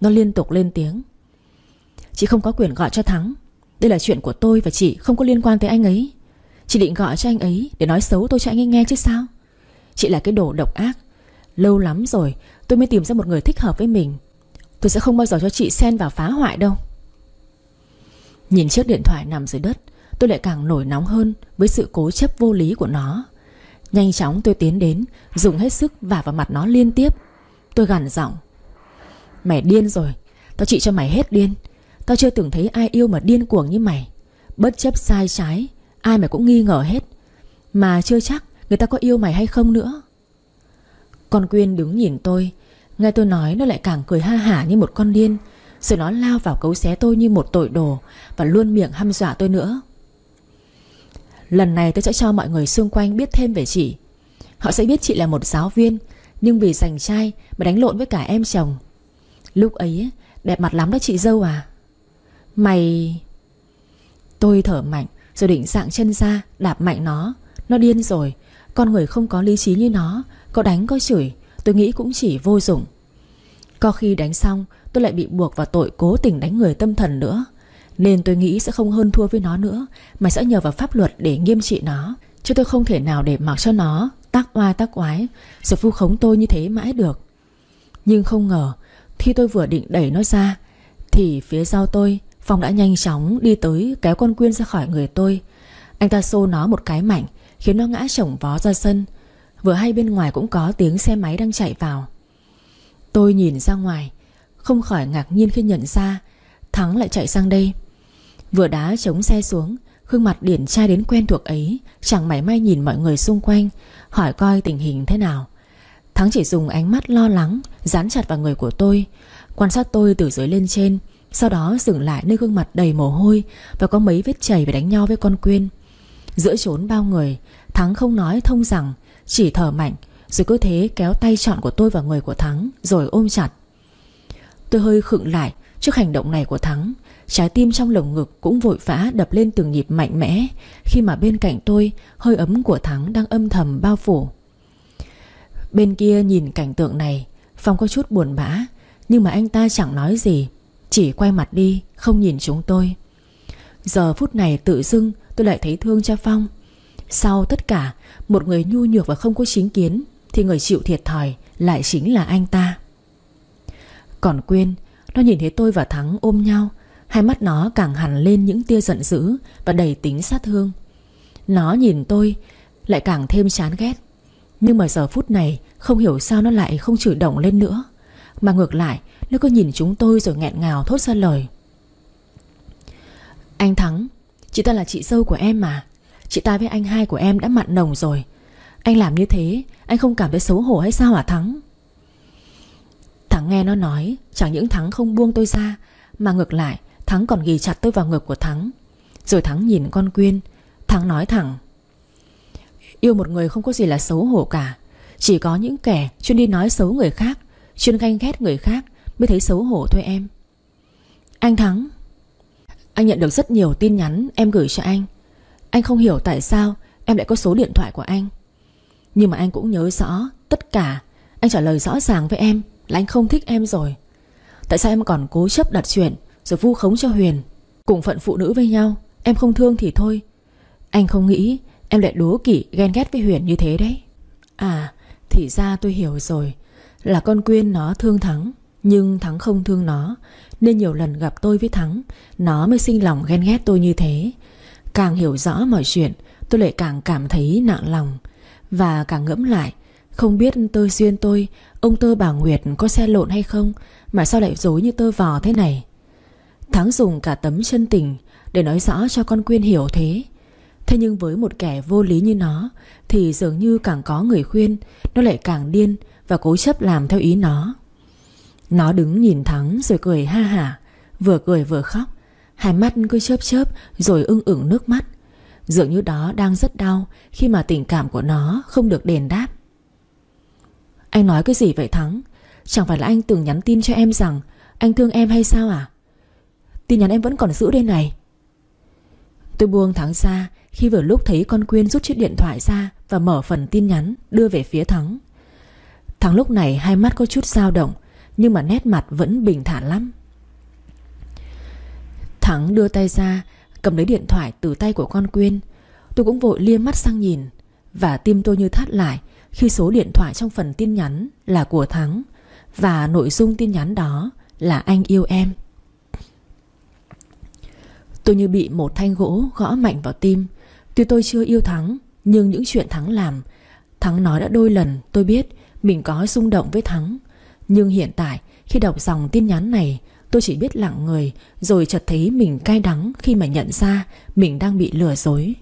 Nó liên tục lên tiếng. Chị không có quyền gọi cho Thắng. Đây là chuyện của tôi và chị không có liên quan tới anh ấy. Chị định gọi cho anh ấy Để nói xấu tôi cho anh ấy nghe chứ sao? Chị là cái đồ độc ác. Lâu lắm rồi, tôi mới tìm ra một người thích hợp với mình. Tôi sẽ không bao giờ cho chị xen vào phá hoại đâu. Nhìn chiếc điện thoại nằm dưới đất, Tôi lại càng nổi nóng hơn Với sự cố chấp vô lý của nó. Nhanh chóng tôi tiến đến, Dùng hết sức vả vào mặt nó liên tiếp. Tôi gằn giọng, Mày điên rồi, Tao trị cho mày hết điên. Tao chưa từng thấy ai yêu mà điên cuồng như mày. Bất chấp sai trái, Ai mày cũng nghi ngờ hết. Mà chưa chắc người ta có yêu mày hay không nữa. Con Quyên đứng nhìn tôi, Nghe tôi nói nó lại càng cười ha hả như một con điên. Rồi nó lao vào cấu xé tôi như một tội đồ Và luôn miệng hăm dọa tôi nữa. Lần này tôi sẽ cho mọi người xung quanh biết thêm về chị. Họ sẽ biết chị là một giáo viên, Nhưng vì giành trai mà đánh lộn với cả em chồng. Lúc ấy, đẹp mặt lắm đó chị dâu à. Mày... Tôi thở mạnh, Rồi định dạng chân ra, Đạp mạnh nó. Nó điên rồi, Con người không có lý trí như nó, Có đánh có chửi, Tôi nghĩ cũng chỉ vô dụng. Có khi đánh xong Tôi lại bị buộc vào tội cố tình đánh người tâm thần nữa. Nên tôi nghĩ sẽ không hơn thua với nó nữa, Mà sẽ nhờ vào pháp luật để nghiêm trị nó. Chứ tôi không thể nào để mặc cho nó Tác oai tác oái Rồi vu khống tôi như thế mãi được. Nhưng không ngờ, Khi tôi vừa định đẩy nó ra, Thì phía sau tôi, Phong đã nhanh chóng đi tới kéo con Quyên ra khỏi người tôi. Anh ta xô nó một cái mạnh Khiến nó ngã chổng vó ra sân. Vừa hay bên ngoài cũng có tiếng xe máy đang chạy vào. Tôi nhìn ra ngoài không khỏi ngạc nhiên khi nhận ra Thắng lại chạy sang đây. Vừa đá chống xe xuống, Gương mặt điển trai đến quen thuộc ấy, Chẳng mảy may nhìn mọi người xung quanh, Hỏi coi tình hình thế nào. Thắng chỉ dùng ánh mắt lo lắng, Dán chặt vào người của tôi, Quan sát tôi từ dưới lên trên, Sau đó dừng lại nơi gương mặt đầy mồ hôi Và có mấy vết chảy về đánh nhau với con Quyên. Giữa chốn bao người, Thắng không nói thông rằng, Chỉ thở mạnh, Rồi cứ thế kéo tay trọn của tôi vào người của Thắng Rồi ôm chặt. Tôi hơi khựng lại trước hành động này của Thắng. Trái tim trong lồng ngực cũng vội vã đập lên từng nhịp mạnh mẽ, Khi mà bên cạnh tôi, Hơi ấm của Thắng đang âm thầm bao phủ. Bên kia nhìn cảnh tượng này, Phong có chút buồn bã, Nhưng mà anh ta chẳng nói gì, Chỉ quay mặt đi, không nhìn chúng tôi. Giờ phút này tự dưng tôi lại thấy thương cho Phong. Sau tất cả, Một người nhu nhược và không có chính kiến, Thì người chịu thiệt thòi Lại chính là anh ta. Còn Quyên Nó nhìn thấy tôi và Thắng ôm nhau. Hai mắt nó càng hẳn lên những tia giận dữ Và đầy tính sát thương. Nó nhìn tôi, Lại càng thêm chán ghét. Nhưng mà giờ phút này, Không hiểu sao nó lại không chửi động lên nữa. Mà ngược lại, Nó cứ nhìn chúng tôi rồi nghẹn ngào thốt ra lời. Anh Thắng, Chị ta là chị dâu của em mà. Chị ta với anh hai của em đã mặn nồng rồi. Anh làm như thế, Anh không cảm thấy xấu hổ hay sao hả Thắng Thắng? Nghe nó nói, Chẳng những Thắng không buông tôi ra, Mà ngược lại, Thắng còn ghi chặt tôi vào ngực của Thắng. Rồi Thắng nhìn con Quyên, Thắng nói thẳng, Yêu một người không có gì là xấu hổ cả. Chỉ có những kẻ chuyên đi nói xấu người khác, Chuyên ganh ghét người khác Mới thấy xấu hổ thôi em. Anh Thắng, Anh nhận được rất nhiều tin nhắn em gửi cho anh. Anh không hiểu tại sao Em lại có số điện thoại của anh. Nhưng mà anh cũng nhớ rõ Tất cả, Anh trả lời rõ ràng với em. Là anh không thích em rồi. Tại sao em còn cố chấp đặt chuyện, rồi vu khống cho Huyền? Cùng phận phụ nữ với nhau, Em không thương thì thôi. Anh không nghĩ em lại đố kỵ, ghen ghét với Huyền như thế đấy. À thì ra tôi hiểu rồi. Là con Quyên nó thương Thắng, Nhưng Thắng không thương nó, Nên nhiều lần gặp tôi với Thắng, Nó mới sinh lòng ghen ghét tôi như thế. Càng hiểu rõ mọi chuyện, Tôi lại càng cảm thấy nặng lòng Và càng ngẫm lại không biết tơ duyên tôi, Ông tơ bà Nguyệt có xe lộn hay không, Mà sao lại dối như tơ vò thế này? Thắng dùng cả tấm chân tình Để nói rõ cho con Quyên hiểu thế. Thế nhưng với một kẻ vô lý như nó, Thì dường như càng có người khuyên, Nó lại càng điên Và cố chấp làm theo ý nó. Nó đứng nhìn Thắng rồi cười ha hả, Vừa cười vừa khóc. Hai mắt cứ chớp chớp Rồi ưng ửng nước mắt. Dường như đó đang rất đau Khi mà tình cảm của nó không được đền đáp. Anh nói cái gì vậy Thắng? Chẳng phải là anh từng nhắn tin cho em rằng Anh thương em hay sao à? Tin nhắn em vẫn còn giữ đây này. Tôi buông Thắng ra, Khi vừa lúc thấy con Quyên rút chiếc điện thoại ra Và mở phần tin nhắn đưa về phía Thắng. Thắng lúc này hai mắt có chút dao động, Nhưng mà nét mặt vẫn bình thản lắm. Thắng đưa tay ra, Cầm lấy điện thoại từ tay của con Quyên. Tôi cũng vội lia mắt sang nhìn Và tim tôi như thắt lại khi số điện thoại trong phần tin nhắn là của Thắng Và nội dung tin nhắn đó là anh yêu em. Tôi như bị một thanh gỗ gõ mạnh vào tim. Tuy tôi chưa yêu Thắng, Nhưng những chuyện Thắng làm, Thắng nói đã đôi lần tôi biết Mình có xung động với Thắng. Nhưng hiện tại, khi đọc dòng tin nhắn này, Tôi chỉ biết lặng người, Rồi chợt thấy mình cay đắng Khi mà nhận ra mình đang bị lừa dối.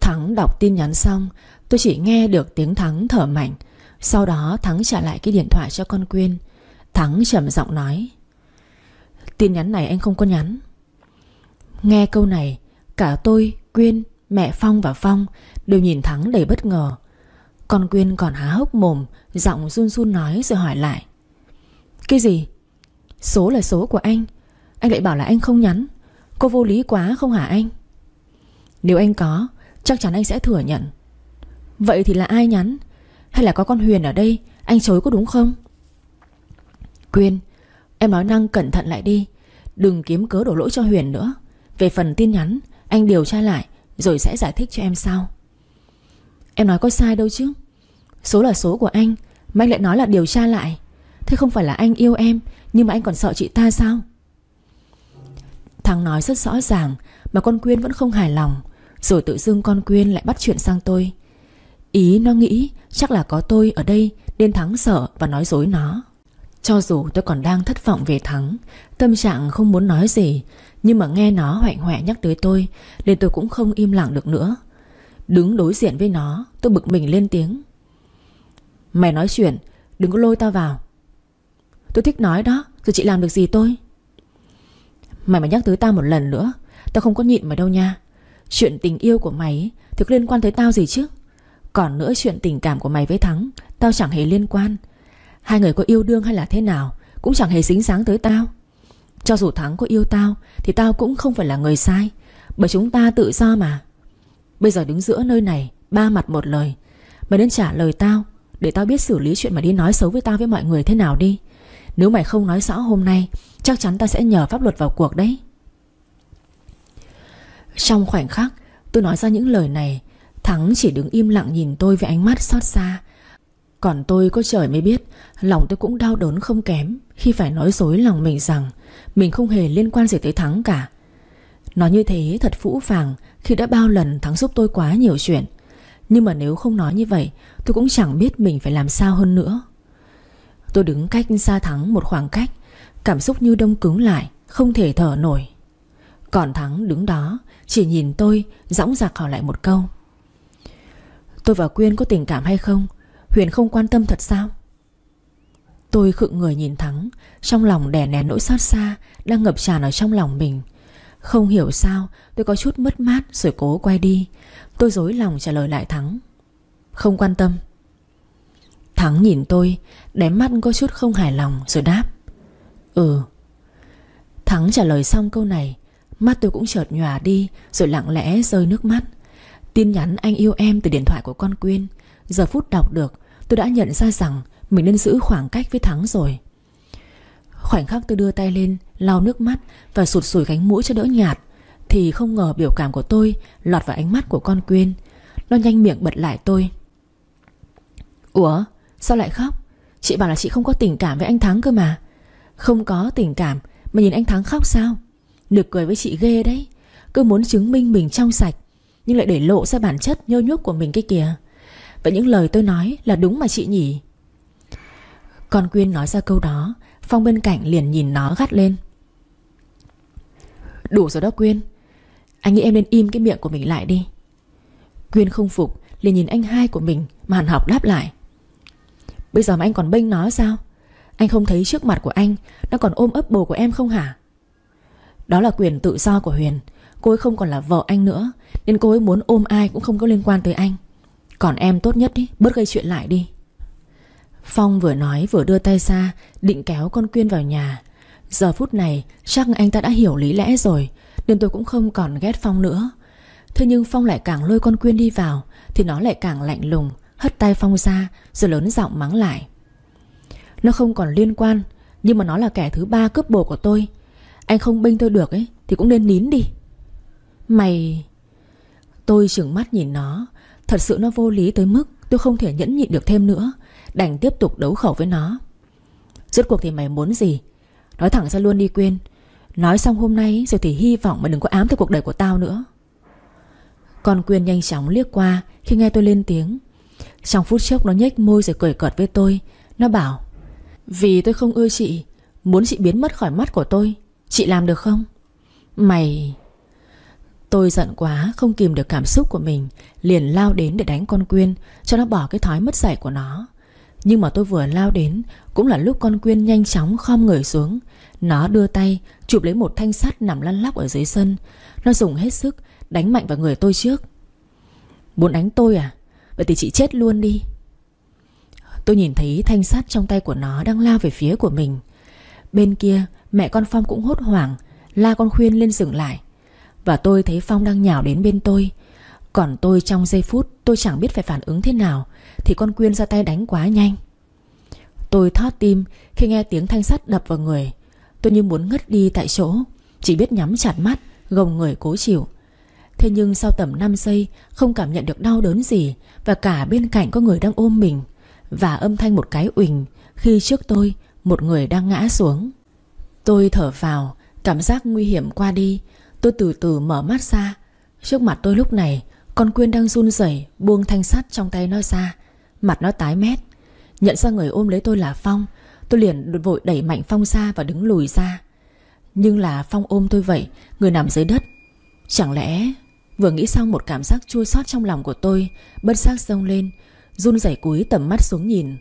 Thắng đọc tin nhắn xong Tôi chỉ nghe được tiếng Thắng thở mạnh. Sau đó Thắng trả lại cái điện thoại cho con Quyên. Thắng trầm giọng nói Tin nhắn này anh không có nhắn. Nghe câu này Cả tôi, Quyên, mẹ Phong và Phong Đều nhìn Thắng đầy bất ngờ. Con Quyên còn há hốc mồm Giọng run run nói rồi hỏi lại Cái gì? Số là số của anh. Anh lại bảo là anh không nhắn. Cô vô lý quá không hả anh? Nếu anh có Chắc chắn anh sẽ thừa nhận. Vậy thì là ai nhắn? Hay là có con Huyền ở đây? Anh chối có đúng không? Quyên, Em nói năng cẩn thận lại đi. Đừng kiếm cớ đổ lỗi cho Huyền nữa. Về phần tin nhắn, Anh điều tra lại, Rồi sẽ giải thích cho em sau. Em nói có sai đâu chứ. Số là số của anh, Mà anh lại nói là điều tra lại. Thế không phải là anh yêu em, Nhưng mà anh còn sợ chị ta sao? Thằng nói rất rõ ràng, Mà con Quyên vẫn không hài lòng. Rồi tự dưng con Quyên lại bắt chuyện sang tôi. Ý nó nghĩ, Chắc là có tôi ở đây, Nên Thắng sợ và nói dối nó. Cho dù tôi còn đang thất vọng về Thắng, Tâm trạng không muốn nói gì, nhưng mà nghe nó hoạnh hoẹ nhắc tới tôi, Nên tôi cũng không im lặng được nữa. Đứng đối diện với nó, Tôi bực mình lên tiếng. Mày nói chuyện, Đừng có lôi tao vào. Tôi thích nói đó, Rồi chị làm được gì tôi? Mày mà nhắc tới tao một lần nữa, Tao không có nhịn mày đâu nha. Chuyện tình yêu của mày Thì có liên quan tới tao gì chứ? Còn nữa chuyện tình cảm của mày với Thắng, Tao chẳng hề liên quan. Hai người có yêu đương hay là thế nào, Cũng chẳng hề dính dáng tới tao. Cho dù Thắng có yêu tao, Thì tao cũng không phải là người sai, Bởi chúng ta tự do mà. Bây giờ đứng giữa nơi này, Ba mặt một lời, Mày nên trả lời tao, Để tao biết xử lý chuyện mà đi nói xấu với tao với mọi người thế nào đi. Nếu mày không nói rõ hôm nay, Chắc chắn tao sẽ nhờ pháp luật vào cuộc đấy. Trong khoảnh khắc, Tôi nói ra những lời này Thắng chỉ đứng im lặng nhìn tôi với ánh mắt xót xa. Còn tôi có trời mới biết, Lòng tôi cũng đau đớn không kém Khi phải nói dối lòng mình rằng Mình không hề liên quan gì tới Thắng cả. Nói như thế thật phũ phàng Khi đã bao lần Thắng giúp tôi quá nhiều chuyện. Nhưng mà nếu không nói như vậy, Tôi cũng chẳng biết mình phải làm sao hơn nữa. Tôi đứng cách xa Thắng một khoảng cách, Cảm xúc như đông cứng lại, Không thể thở nổi. Còn Thắng đứng đó, Chỉ nhìn tôi, Dõng dạc hỏi lại một câu. Tôi và Quyên có tình cảm hay không? Huyền không quan tâm thật sao? Tôi khựng người nhìn Thắng Trong lòng đè nén nỗi xót xa Đang ngập tràn ở trong lòng mình. Không hiểu sao, tôi có chút mất mát Rồi cố quay đi. Tôi dối lòng trả lời lại Thắng. Không quan tâm. Thắng nhìn tôi Đém mắt có chút không hài lòng rồi đáp. Ừ. Thắng trả lời xong câu này, Mắt tôi cũng chợt nhòa đi Rồi lặng lẽ rơi nước mắt. Tin nhắn anh yêu em từ điện thoại của con Quyên. Giờ phút đọc được, Tôi đã nhận ra rằng Mình nên giữ khoảng cách với Thắng rồi. Khoảnh khắc tôi đưa tay lên, lau nước mắt Và sụt sùi cánh mũi cho đỡ nhạt, Thì không ngờ biểu cảm của tôi Lọt vào ánh mắt của con Quyên. Nó nhanh miệng bật lại tôi. Ủa, sao lại khóc? Chị bảo là chị không có tình cảm với anh Thắng cơ mà. Không có tình cảm, Mà nhìn anh Thắng khóc sao? Được cười với chị ghê đấy. Cứ muốn chứng minh mình trong sạch nhưng lại để lộ ra bản chất nhơ nhuốc của mình cái kìa. Vậy những lời tôi nói là đúng mà chị nhỉ? Con Quyên nói ra câu đó, Phong bên cạnh liền nhìn nó gắt lên. Đủ rồi đó Quyên. Anh nghĩ em nên im cái miệng của mình lại đi. Quyên không phục, liền nhìn anh hai của mình, Mà hàn học đáp lại. Bây giờ mà anh còn bênh nó sao? Anh không thấy trước mặt của anh, Nó còn ôm ấp bồ của em không hả? Đó là quyền tự do của Huyền. Cô ấy không còn là vợ anh nữa, Nên cô ấy muốn ôm ai cũng không có liên quan tới anh. Còn em tốt nhất đi, Bớt gây chuyện lại đi. Phong vừa nói vừa đưa tay ra, Định kéo con Quyên vào nhà. Giờ phút này, chắc anh ta đã hiểu lý lẽ rồi, Nên tôi cũng không còn ghét Phong nữa. Thế nhưng Phong lại càng lôi con Quyên đi vào, Thì nó lại càng lạnh lùng, Hất tay Phong ra, Rồi lớn giọng mắng lại. Nó không còn liên quan, Nhưng mà nó là kẻ thứ ba cướp bồ của tôi. Anh không bênh tôi được ấy, Thì cũng nên nín đi. Mày, Tôi chừng mắt nhìn nó. Thật sự nó vô lý tới mức Tôi không thể nhẫn nhịn được thêm nữa, Đành tiếp tục đấu khẩu với nó. Rốt cuộc thì mày muốn gì? Nói thẳng ra luôn đi quên Nói xong hôm nay rồi thì hy vọng mà đừng có ám tới cuộc đời của tao nữa. Con Quyên nhanh chóng liếc qua Khi nghe tôi lên tiếng. Trong phút chốc nó nhếch môi rồi cười cợt với tôi. Nó bảo, Vì tôi không ưa chị, Muốn chị biến mất khỏi mắt của tôi, Chị làm được không? Mày Tôi giận quá, không kìm được cảm xúc của mình, Liền lao đến để đánh con Quyên, Cho nó bỏ cái thói mất dạy của nó. Nhưng mà tôi vừa lao đến, Cũng là lúc con Quyên nhanh chóng khom người xuống. Nó đưa tay, Chụp lấy một thanh sắt nằm lăn lóc ở dưới sân. Nó dùng hết sức, Đánh mạnh vào người tôi trước. Muốn đánh tôi à? Vậy thì chị chết luôn đi. Tôi nhìn thấy thanh sắt trong tay của nó Đang lao về phía của mình. Bên kia, mẹ con Phong cũng hốt hoảng, La con Khuyên lên dừng lại. Và tôi thấy Phong đang nhào đến bên tôi. Còn tôi trong giây phút Tôi chẳng biết phải phản ứng thế nào, Thì con Quyên ra tay đánh quá nhanh. Tôi thót tim khi nghe tiếng thanh sắt đập vào người. Tôi như muốn ngất đi tại chỗ, Chỉ biết nhắm chặt mắt, Gồng người cố chịu. Thế nhưng sau tầm 5 giây, Không cảm nhận được đau đớn gì Và cả bên cạnh có người đang ôm mình. Và âm thanh một cái uỳnh Khi trước tôi, một người đang ngã xuống. Tôi thở vào, Cảm giác nguy hiểm qua đi Tôi từ từ mở mắt ra. Trước mặt tôi lúc này, Con Quyên đang run rẩy, Buông thanh sắt trong tay nó ra. Mặt nó tái mét. Nhận ra người ôm lấy tôi là Phong, Tôi liền vội đẩy mạnh Phong ra và đứng lùi ra. Nhưng là Phong ôm tôi vậy, Người nằm dưới đất. Chẳng lẽ, Vừa nghĩ xong một cảm giác chua xót trong lòng của tôi, Bất giác dâng lên, Run rẩy cúi tầm mắt xuống nhìn.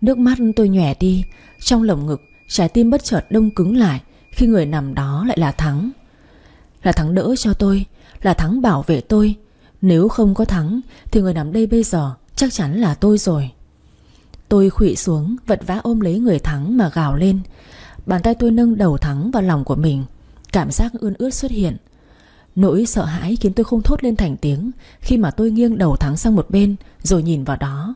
Nước mắt tôi nhòe đi, Trong lồng ngực, trái tim bất chợt đông cứng lại, Khi người nằm đó lại là Thắng. Là Thắng đỡ cho tôi, Là Thắng bảo vệ tôi. Nếu không có Thắng, Thì người nằm đây bây giờ chắc chắn là tôi rồi. Tôi khụy xuống, Vật vã ôm lấy người Thắng mà gào lên. Bàn tay tôi nâng đầu Thắng vào lòng của mình. Cảm giác ươn ướt xuất hiện. Nỗi sợ hãi khiến tôi không thốt lên thành tiếng Khi mà tôi nghiêng đầu Thắng sang một bên Rồi nhìn vào đó.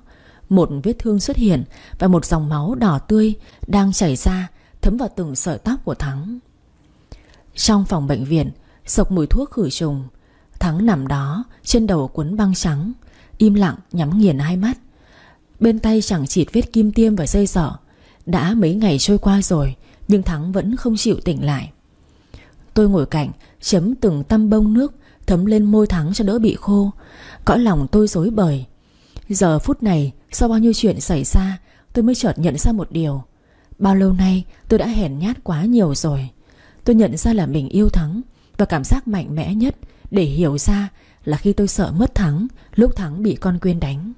Một vết thương xuất hiện Và một dòng máu đỏ tươi Đang chảy ra Thấm vào từng sợi tóc của Thắng. Trong phòng bệnh viện Sộc mùi thuốc khử trùng. Thắng nằm đó Trên đầu cuốn băng trắng. Im lặng, nhắm nghiền hai mắt. Bên tay chẳng chịt vết kim tiêm và dây dở Đã mấy ngày trôi qua rồi, Nhưng Thắng vẫn không chịu tỉnh lại. Tôi ngồi cạnh, Chấm từng tăm bông nước, Thấm lên môi Thắng cho đỡ bị khô. Cõi lòng tôi dối bời. Giờ phút này, sau bao nhiêu chuyện xảy ra, Tôi mới chợt nhận ra một điều. Bao lâu nay, tôi đã hèn nhát quá nhiều rồi. Tôi nhận ra là mình yêu Thắng. Và cảm giác mạnh mẽ nhất Để hiểu ra là khi tôi sợ mất Thắng, Lúc Thắng bị con Quyên đánh.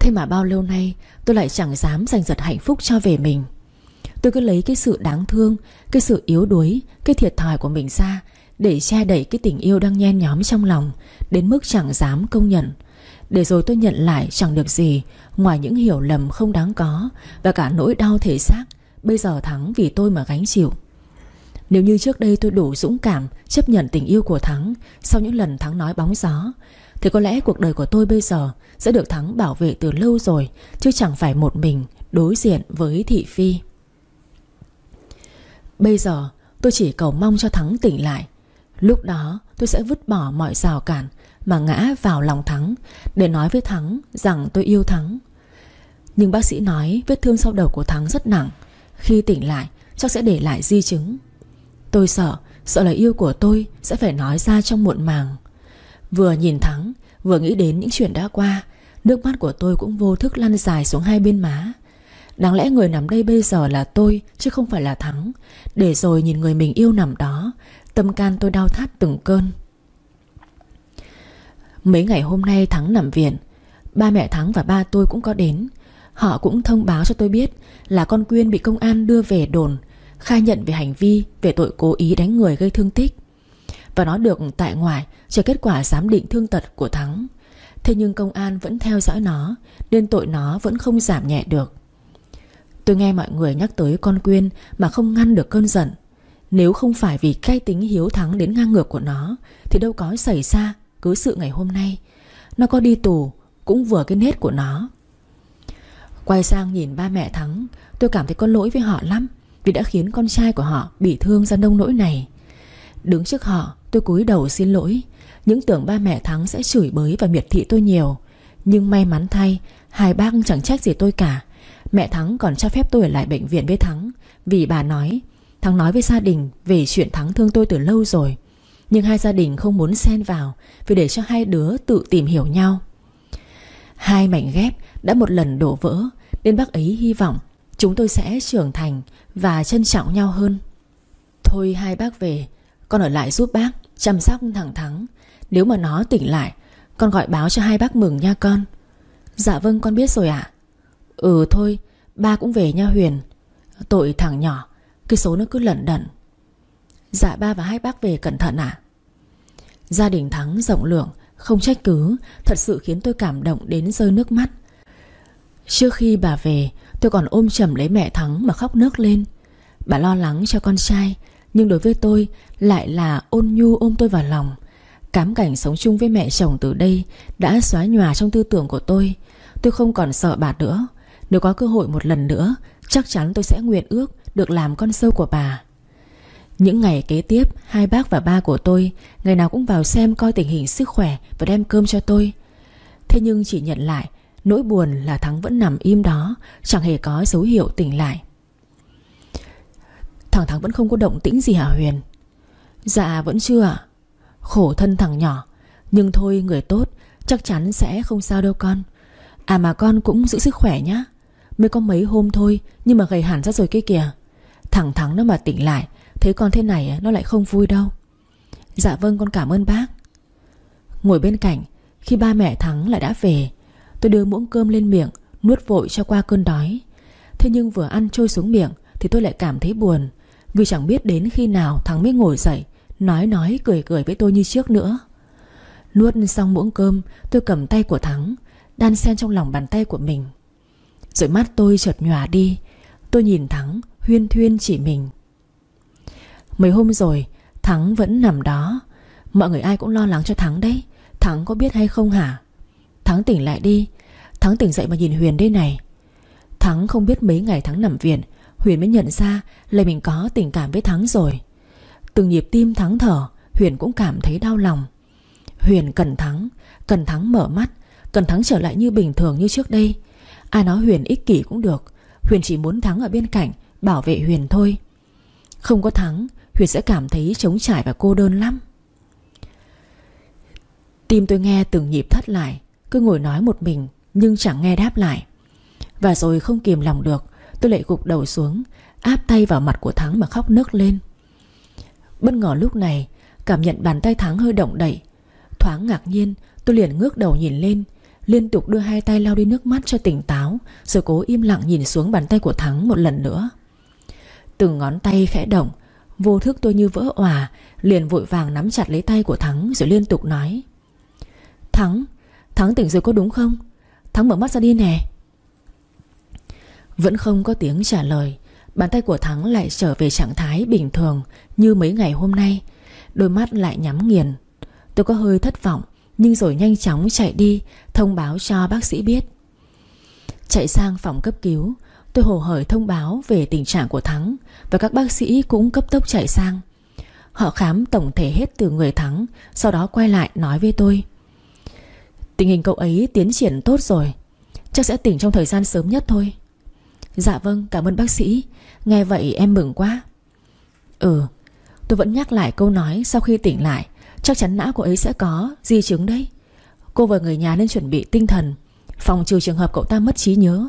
Thế mà bao lâu nay Tôi lại chẳng dám giành giật hạnh phúc cho về mình. Tôi cứ lấy cái sự đáng thương, Cái sự yếu đuối, Cái thiệt thòi của mình ra Để che đẩy cái tình yêu đang nhen nhóm trong lòng, Đến mức chẳng dám công nhận. Để rồi tôi nhận lại chẳng được gì, Ngoài những hiểu lầm không đáng có Và cả nỗi đau thể xác, Bây giờ Thắng vì tôi mà gánh chịu. Nếu như trước đây tôi đủ dũng cảm Chấp nhận tình yêu của Thắng, Sau những lần Thắng nói bóng gió, Thì có lẽ cuộc đời của tôi bây giờ Sẽ được Thắng bảo vệ từ lâu rồi, Chứ chẳng phải một mình Đối diện với thị phi. Bây giờ, tôi chỉ cầu mong cho Thắng tỉnh lại. Lúc đó, tôi sẽ vứt bỏ mọi rào cản Mà ngã vào lòng Thắng Để nói với Thắng rằng tôi yêu Thắng. Nhưng bác sĩ nói vết thương sau đầu của Thắng rất nặng. Khi tỉnh lại, chắc sẽ để lại di chứng. Tôi sợ Sợ lời yêu của tôi sẽ phải nói ra trong muộn màng. Vừa nhìn Thắng Vừa nghĩ đến những chuyện đã qua, Nước mắt của tôi cũng vô thức lăn dài xuống hai bên má. Đáng lẽ người nằm đây bây giờ là tôi, Chứ không phải là Thắng. Để rồi nhìn người mình yêu nằm đó, Tâm can tôi đau thắt từng cơn. Mấy ngày hôm nay Thắng nằm viện, Ba mẹ Thắng và ba tôi cũng có đến. Họ cũng thông báo cho tôi biết Là con Quyên bị công an đưa về đồn Khai nhận về hành vi Về tội cố ý đánh người gây thương tích. Và nó được tại ngoại Chờ kết quả giám định thương tật của Thắng. Thế nhưng công an vẫn theo dõi nó, Nên tội nó vẫn không giảm nhẹ được. Tôi nghe mọi người nhắc tới con Quyên Mà không ngăn được cơn giận. Nếu không phải vì cái tính hiếu thắng đến ngang ngược của nó, Thì đâu có xảy ra Cứ sự ngày hôm nay. Nó có đi tù Cũng vừa cái nết của nó. Quay sang nhìn ba mẹ Thắng, Tôi cảm thấy có lỗi với họ lắm. Vì đã khiến con trai của họ bị thương ra nông nỗi này. Đứng trước họ, Tôi cúi đầu xin lỗi. Những tưởng ba mẹ Thắng sẽ chửi bới và miệt thị tôi nhiều. Nhưng may mắn thay, Hai bác chẳng trách gì tôi cả. Mẹ Thắng còn cho phép tôi ở lại bệnh viện với Thắng, Vì bà nói, Thắng nói với gia đình về chuyện Thắng thương tôi từ lâu rồi, Nhưng hai gia đình không muốn xen vào Vì để cho hai đứa tự tìm hiểu nhau. Hai mảnh ghép đã một lần đổ vỡ, Nên bác ấy hy vọng Chúng tôi sẽ trưởng thành Và trân trọng nhau hơn. Thôi hai bác về, Con ở lại giúp bác, Chăm sóc thằng Thắng Nếu mà nó tỉnh lại, Con gọi báo cho hai bác mừng nha con. Dạ vâng con biết rồi ạ. Ừ thôi, Ba cũng về nha Huyền. Tội thằng nhỏ, Cái số nó cứ lẩn đẩn. Dạ ba và hai bác về cẩn thận ạ. Gia đình Thắng rộng lượng, Không trách cứ, Thật sự khiến tôi cảm động đến rơi nước mắt. Trước khi bà về Tôi còn ôm chầm lấy mẹ Thắng mà khóc nước lên. Bà lo lắng cho con trai, Nhưng đối với tôi Lại là ôn nhu ôm tôi vào lòng. Cám cảnh sống chung với mẹ chồng từ đây Đã xóa nhòa trong tư tưởng của tôi. Tôi không còn sợ bà nữa. Nếu có cơ hội một lần nữa, Chắc chắn tôi sẽ nguyện ước Được làm con sâu của bà. Những ngày kế tiếp, Hai bác và ba của tôi Ngày nào cũng vào xem coi tình hình sức khỏe Và đem cơm cho tôi. Thế nhưng chỉ nhận lại Nỗi buồn là Thắng vẫn nằm im đó, Chẳng hề có dấu hiệu tỉnh lại. Thằng Thắng vẫn không có động tĩnh gì hả Huyền? Dạ vẫn chưa ạ. Khổ thân thằng nhỏ, Nhưng thôi người tốt, Chắc chắn sẽ không sao đâu con. À mà con cũng giữ sức khỏe nhá. Mới có mấy hôm thôi, Nhưng mà gầy hẳn ra rồi kia kìa. Thằng thắng nó mà tỉnh lại, Thấy con thế này nó lại không vui đâu. Dạ vâng con cảm ơn bác. Ngồi bên cạnh, Khi ba mẹ Thắng lại đã về Tôi đưa muỗng cơm lên miệng, Nuốt vội cho qua cơn đói. Thế nhưng vừa ăn trôi xuống miệng Thì tôi lại cảm thấy buồn, Vì chẳng biết đến khi nào Thắng mới ngồi dậy, Nói nói cười cười với tôi như trước nữa. Nuốt xong muỗng cơm, Tôi cầm tay của Thắng, Đan sen trong lòng bàn tay của mình. Rồi mắt tôi chợt nhòa đi, Tôi nhìn Thắng huyên thuyên chỉ mình. Mấy hôm rồi, Thắng vẫn nằm đó. Mọi người ai cũng lo lắng cho Thắng đấy. Thắng có biết hay không hả? Thắng tỉnh lại đi. Thắng tỉnh dậy mà nhìn Huyền đây này. Thắng không biết mấy ngày Thắng nằm viện, Huyền mới nhận ra là mình có tình cảm với Thắng rồi. Từng nhịp tim Thắng thở, Huyền cũng cảm thấy đau lòng. Huyền cần Thắng Cần Thắng mở mắt, Cần Thắng trở lại như bình thường như trước đây. Ai nói Huyền ích kỷ cũng được, Huyền chỉ muốn Thắng ở bên cạnh, Bảo vệ Huyền thôi. Không có Thắng, Huyền sẽ cảm thấy trống trải và cô đơn lắm. Tim tôi nghe từng nhịp thắt lại cứ ngồi nói một mình, Nhưng chẳng nghe đáp lại. Và rồi không kìm lòng được, Tôi lại gục đầu xuống, Áp tay vào mặt của Thắng mà khóc nức lên. Bất ngờ lúc này, Cảm nhận bàn tay Thắng hơi động đậy. Thoáng ngạc nhiên, tôi liền ngước đầu nhìn lên, Liên tục đưa hai tay lau đi nước mắt cho tỉnh táo, Rồi cố im lặng nhìn xuống bàn tay của Thắng một lần nữa. Từng ngón tay khẽ động, Vô thức tôi như vỡ òa, Liền vội vàng nắm chặt lấy tay của Thắng Rồi liên tục nói. Thắng Thắng tỉnh rồi có đúng không? Thắng mở mắt ra đi nè. Vẫn không có tiếng trả lời, Bàn tay của Thắng lại trở về trạng thái bình thường Như mấy ngày hôm nay. Đôi mắt lại nhắm nghiền. Tôi có hơi thất vọng, Nhưng rồi nhanh chóng chạy đi, Thông báo cho bác sĩ biết. Chạy sang phòng cấp cứu, Tôi hồ hởi thông báo về tình trạng của Thắng Và các bác sĩ cũng cấp tốc chạy sang. Họ khám tổng thể hết từ người Thắng, Sau đó quay lại nói với tôi. Tình hình cậu ấy tiến triển tốt rồi. Chắc sẽ tỉnh trong thời gian sớm nhất thôi. Dạ vâng cảm ơn bác sĩ. Nghe vậy em mừng quá. Ừ Tôi vẫn nhắc lại câu nói sau khi tỉnh lại, Chắc chắn não cô ấy sẽ có di chứng đấy. Cô và người nhà nên chuẩn bị tinh thần, Phòng trừ trường hợp cậu ta mất trí nhớ.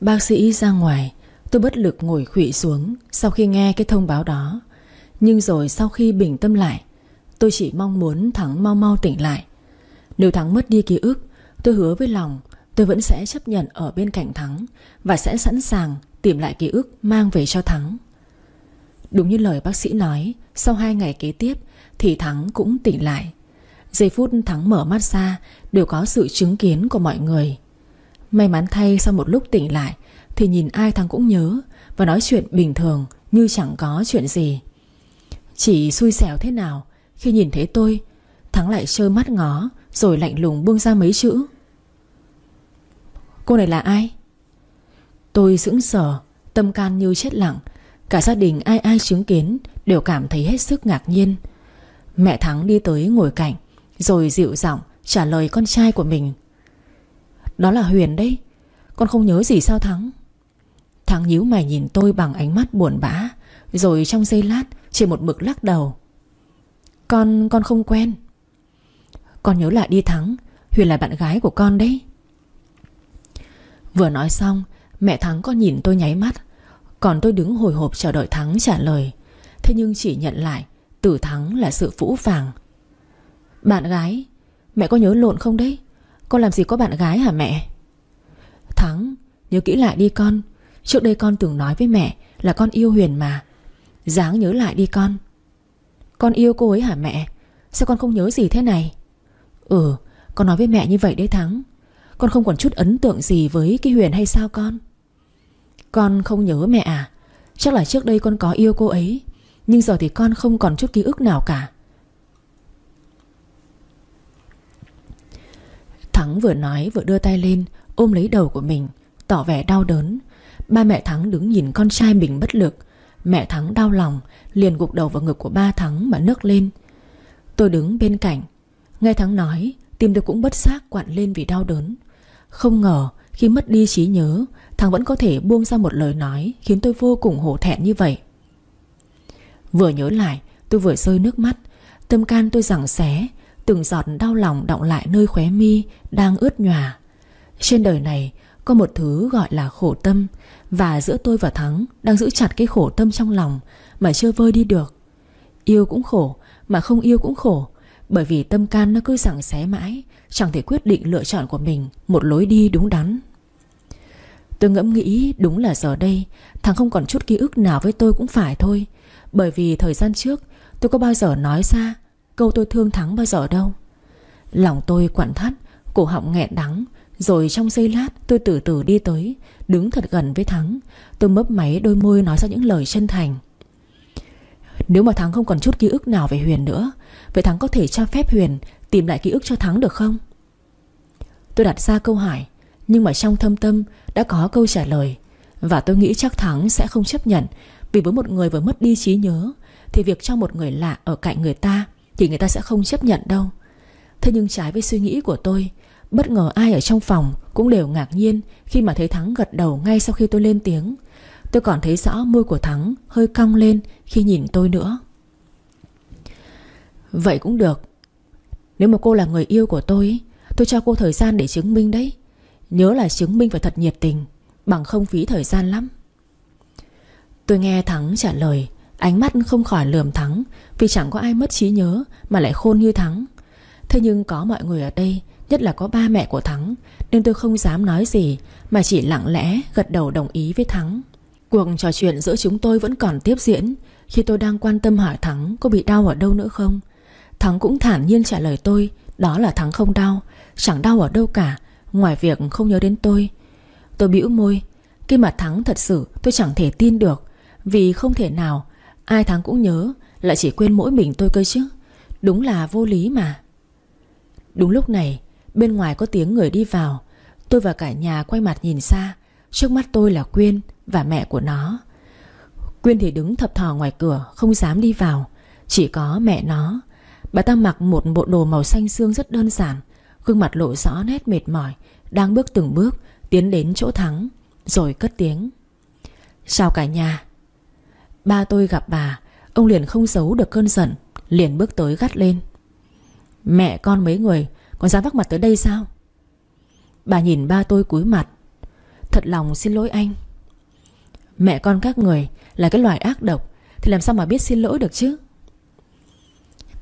Bác sĩ ra ngoài, Tôi bất lực ngồi khụy xuống Sau khi nghe cái thông báo đó. Nhưng rồi sau khi bình tâm lại Tôi chỉ mong muốn Thắng mau mau tỉnh lại. Nếu Thắng mất đi ký ức, Tôi hứa với lòng Tôi vẫn sẽ chấp nhận ở bên cạnh Thắng Và sẽ sẵn sàng tìm lại ký ức Mang về cho Thắng. Đúng như lời bác sĩ nói, Sau hai ngày kế tiếp Thì Thắng cũng tỉnh lại. Giây phút Thắng mở mắt ra Đều có sự chứng kiến của mọi người. May mắn thay sau một lúc tỉnh lại Thì nhìn ai Thắng cũng nhớ Và nói chuyện bình thường Như chẳng có chuyện gì. Chỉ xui xẻo thế nào khi nhìn thấy tôi, Thắng lại trơ mắt ngó, Rồi lạnh lùng buông ra mấy chữ. Cô này là ai? Tôi sững sờ, Tâm can như chết lặng. Cả gia đình ai ai chứng kiến, Đều cảm thấy hết sức ngạc nhiên. Mẹ Thắng đi tới ngồi cạnh, Rồi dịu giọng trả lời con trai của mình. Đó là Huyền đấy, Con không nhớ gì sao Thắng? Thắng nhíu mày nhìn tôi bằng ánh mắt buồn bã, Rồi trong giây lát, Chỉ một mực lắc đầu. Con, con không quen. Con nhớ lại đi Thắng Huyền là bạn gái của con đấy. Vừa nói xong Mẹ Thắng có nhìn tôi nháy mắt. Còn tôi đứng hồi hộp chờ đợi Thắng trả lời. Thế nhưng chỉ nhận lại Từ Thắng là sự phũ phàng. Bạn gái Mẹ có nhớ lộn không đấy? Con làm gì có bạn gái hả mẹ? Thắng nhớ kỹ lại đi con. Trước đây con từng nói với mẹ Là con yêu Huyền mà. Dáng nhớ lại đi con. Con yêu cô ấy hả mẹ? Sao con không nhớ gì thế này? Ừ con nói với mẹ như vậy đấy Thắng. Con không còn chút ấn tượng gì với cái Huyền hay sao con? Con không nhớ mẹ à? Chắc là trước đây con có yêu cô ấy, Nhưng giờ thì con không còn chút ký ức nào cả. Thắng vừa nói vừa đưa tay lên, Ôm lấy đầu của mình, Tỏ vẻ đau đớn. Ba mẹ Thắng đứng nhìn con trai mình bất lực Mẹ Thắng đau lòng, Liền gục đầu vào ngực của ba Thắng mà nức lên. Tôi đứng bên cạnh, Nghe Thắng nói, Tim tôi cũng bất giác quặn lên vì đau đớn. Không ngờ, khi mất đi trí nhớ, Thắng vẫn có thể buông ra một lời nói Khiến tôi vô cùng hổ thẹn như vậy. Vừa nhớ lại, Tôi vừa rơi nước mắt. Tâm can tôi rằng xé, Từng giọt đau lòng đọng lại nơi khóe mi Đang ướt nhòa. Trên đời này có một thứ gọi là khổ tâm, Và giữa tôi và Thắng Đang giữ chặt cái khổ tâm trong lòng Mà chưa vơi đi được. Yêu cũng khổ, Mà không yêu cũng khổ, Bởi vì tâm can nó cứ rằng xé mãi, Chẳng thể quyết định lựa chọn của mình Một lối đi đúng đắn. Tôi ngẫm nghĩ đúng là giờ đây Thằng không còn chút ký ức nào với tôi cũng phải thôi, Bởi vì thời gian trước Tôi có bao giờ nói ra Câu tôi thương Thắng bao giờ đâu. Lòng tôi quặn thắt, Cổ họng nghẹn đắng rồi trong giây lát, tôi từ từ đi tới, Đứng thật gần với Thắng. Tôi mấp máy đôi môi nói ra những lời chân thành. Nếu mà Thắng không còn chút ký ức nào về Huyền nữa, Vậy Thắng có thể cho phép Huyền Tìm lại ký ức cho Thắng được không? Tôi đặt ra câu hỏi, Nhưng mà trong thâm tâm đã có câu trả lời. Và tôi nghĩ chắc Thắng sẽ không chấp nhận, Vì với một người vừa mất đi trí nhớ, Thì việc cho một người lạ ở cạnh người ta Thì người ta sẽ không chấp nhận đâu. Thế nhưng trái với suy nghĩ của tôi Bất ngờ ai ở trong phòng Cũng đều ngạc nhiên Khi mà thấy Thắng gật đầu ngay sau khi tôi lên tiếng. Tôi còn thấy rõ môi của Thắng Hơi cong lên khi nhìn tôi nữa. Vậy cũng được. Nếu mà cô là người yêu của tôi Tôi cho cô thời gian để chứng minh đấy. Nhớ là chứng minh phải thật nhiệt tình, Bằng không phí thời gian lắm. Tôi nghe Thắng trả lời, Ánh mắt không khỏi lườm Thắng Vì chẳng có ai mất trí nhớ Mà lại khôn như Thắng. Thế nhưng có mọi người ở đây Nhất là có ba mẹ của Thắng, Nên tôi không dám nói gì, Mà chỉ lặng lẽ gật đầu đồng ý với Thắng. Cuộc trò chuyện giữa chúng tôi vẫn còn tiếp diễn. Khi tôi đang quan tâm hỏi Thắng Có bị đau ở đâu nữa không, Thắng cũng thản nhiên trả lời tôi, Đó là Thắng không đau, Chẳng đau ở đâu cả, Ngoài việc không nhớ đến tôi. Tôi bĩu môi, khi mà Thắng thật sự tôi chẳng thể tin được, Vì không thể nào Ai Thắng cũng nhớ, Lại chỉ quên mỗi mình tôi cơ chứ. Đúng là vô lý mà. Đúng lúc này Bên ngoài có tiếng người đi vào. Tôi và cả nhà quay mặt nhìn xa. Trước mắt tôi là Quyên và mẹ của nó. Quyên thì đứng thập thò ngoài cửa, Không dám đi vào. Chỉ có mẹ nó. Bà ta mặc một bộ đồ màu xanh xương rất đơn giản. Gương mặt lộ rõ nét mệt mỏi, Đang bước từng bước, Tiến đến chỗ Thắng, Rồi cất tiếng. Chào cả nhà. Ba tôi gặp bà, Ông liền không giấu được cơn giận, Liền bước tới gắt lên. Mẹ con mấy người còn dám vác mặt tới đây sao? Bà nhìn ba tôi cúi mặt. Thật lòng xin lỗi anh. Mẹ con các người là cái loài ác độc, Thì làm sao mà biết xin lỗi được chứ?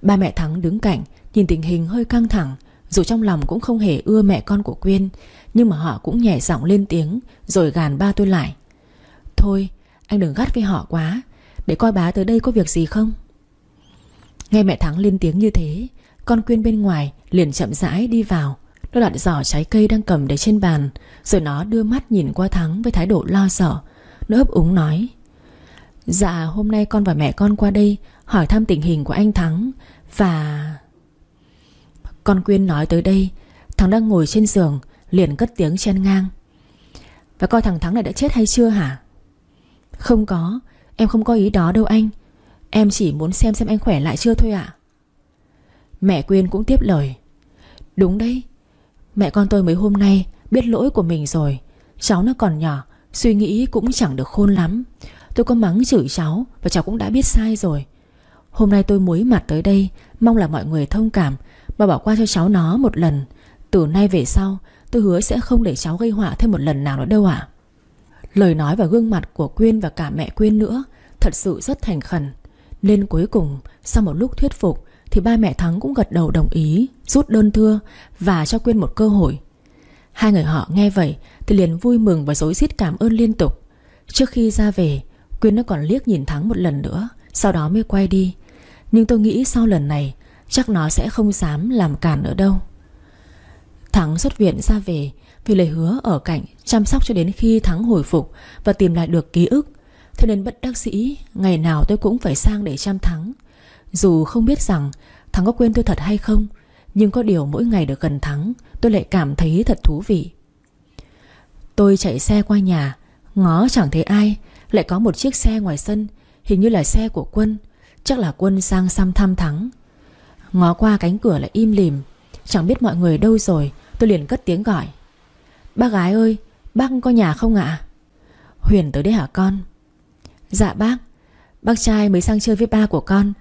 Ba mẹ Thắng đứng cạnh, Nhìn tình hình hơi căng thẳng, Dù trong lòng cũng không hề ưa mẹ con của Quyên, Nhưng mà họ cũng nhẹ giọng lên tiếng, Rồi gàn ba tôi lại. Thôi, anh đừng gắt với họ quá, Để coi bá tới đây có việc gì không? Nghe mẹ Thắng lên tiếng như thế con Quyên bên ngoài liền chậm rãi đi vào. Nó đặt giỏ trái cây đang cầm để trên bàn, Rồi nó đưa mắt nhìn qua Thắng Với thái độ lo sợ. Nó ấp úng nói Dạ hôm nay con và mẹ con qua đây Hỏi thăm tình hình của anh Thắng Và... Con Quyên nói tới đây, Thắng đang ngồi trên giường, Liền cất tiếng chen ngang. Và coi thằng Thắng này đã chết hay chưa hả? Không có, Em không có ý đó đâu anh. Em chỉ muốn xem xem anh khỏe lại chưa thôi ạ. Mẹ Quyên cũng tiếp lời. Đúng đấy, Mẹ con tôi mấy hôm nay biết lỗi của mình rồi. Cháu nó còn nhỏ, Suy nghĩ cũng chẳng được khôn lắm. Tôi có mắng chửi cháu Và cháu cũng đã biết sai rồi. Hôm nay tôi muối mặt tới đây, Mong là mọi người thông cảm Và bỏ qua cho cháu nó một lần. Từ nay về sau, Tôi hứa sẽ không để cháu gây họa thêm một lần nào nữa đâu ạ. Lời nói và gương mặt của Quyên và cả mẹ Quyên nữa Thật sự rất thành khẩn. Nên cuối cùng, Sau một lúc thuyết phục thì ba mẹ Thắng cũng gật đầu đồng ý, Rút đơn thưa Và cho Quyên một cơ hội. Hai người họ nghe vậy Thì liền vui mừng và dối rít cảm ơn liên tục. Trước khi ra về, Quyên nó còn liếc nhìn Thắng một lần nữa, Sau đó mới quay đi. Nhưng tôi nghĩ sau lần này, Chắc nó sẽ không dám làm cản nữa đâu. Thắng xuất viện ra về Vì lời hứa ở cạnh Chăm sóc cho đến khi Thắng hồi phục Và tìm lại được ký ức. Thế nên bất đắc sĩ Ngày nào tôi cũng phải sang để chăm Thắng. Dù không biết rằng Thắng có quên tôi thật hay không? Nhưng có điều mỗi ngày được gần Thắng, Tôi lại cảm thấy thật thú vị. Tôi chạy xe qua nhà, Ngó chẳng thấy ai, Lại có một chiếc xe ngoài sân, Hình như là xe của quân, Chắc là quân sang xăm thăm Thắng. Ngó qua cánh cửa lại im lìm, Chẳng biết mọi người đâu rồi, Tôi liền cất tiếng gọi. Bác gái ơi, Bác có nhà không ạ? Huyền tới đây hả con? Dạ bác Bác trai mới sang chơi với ba của con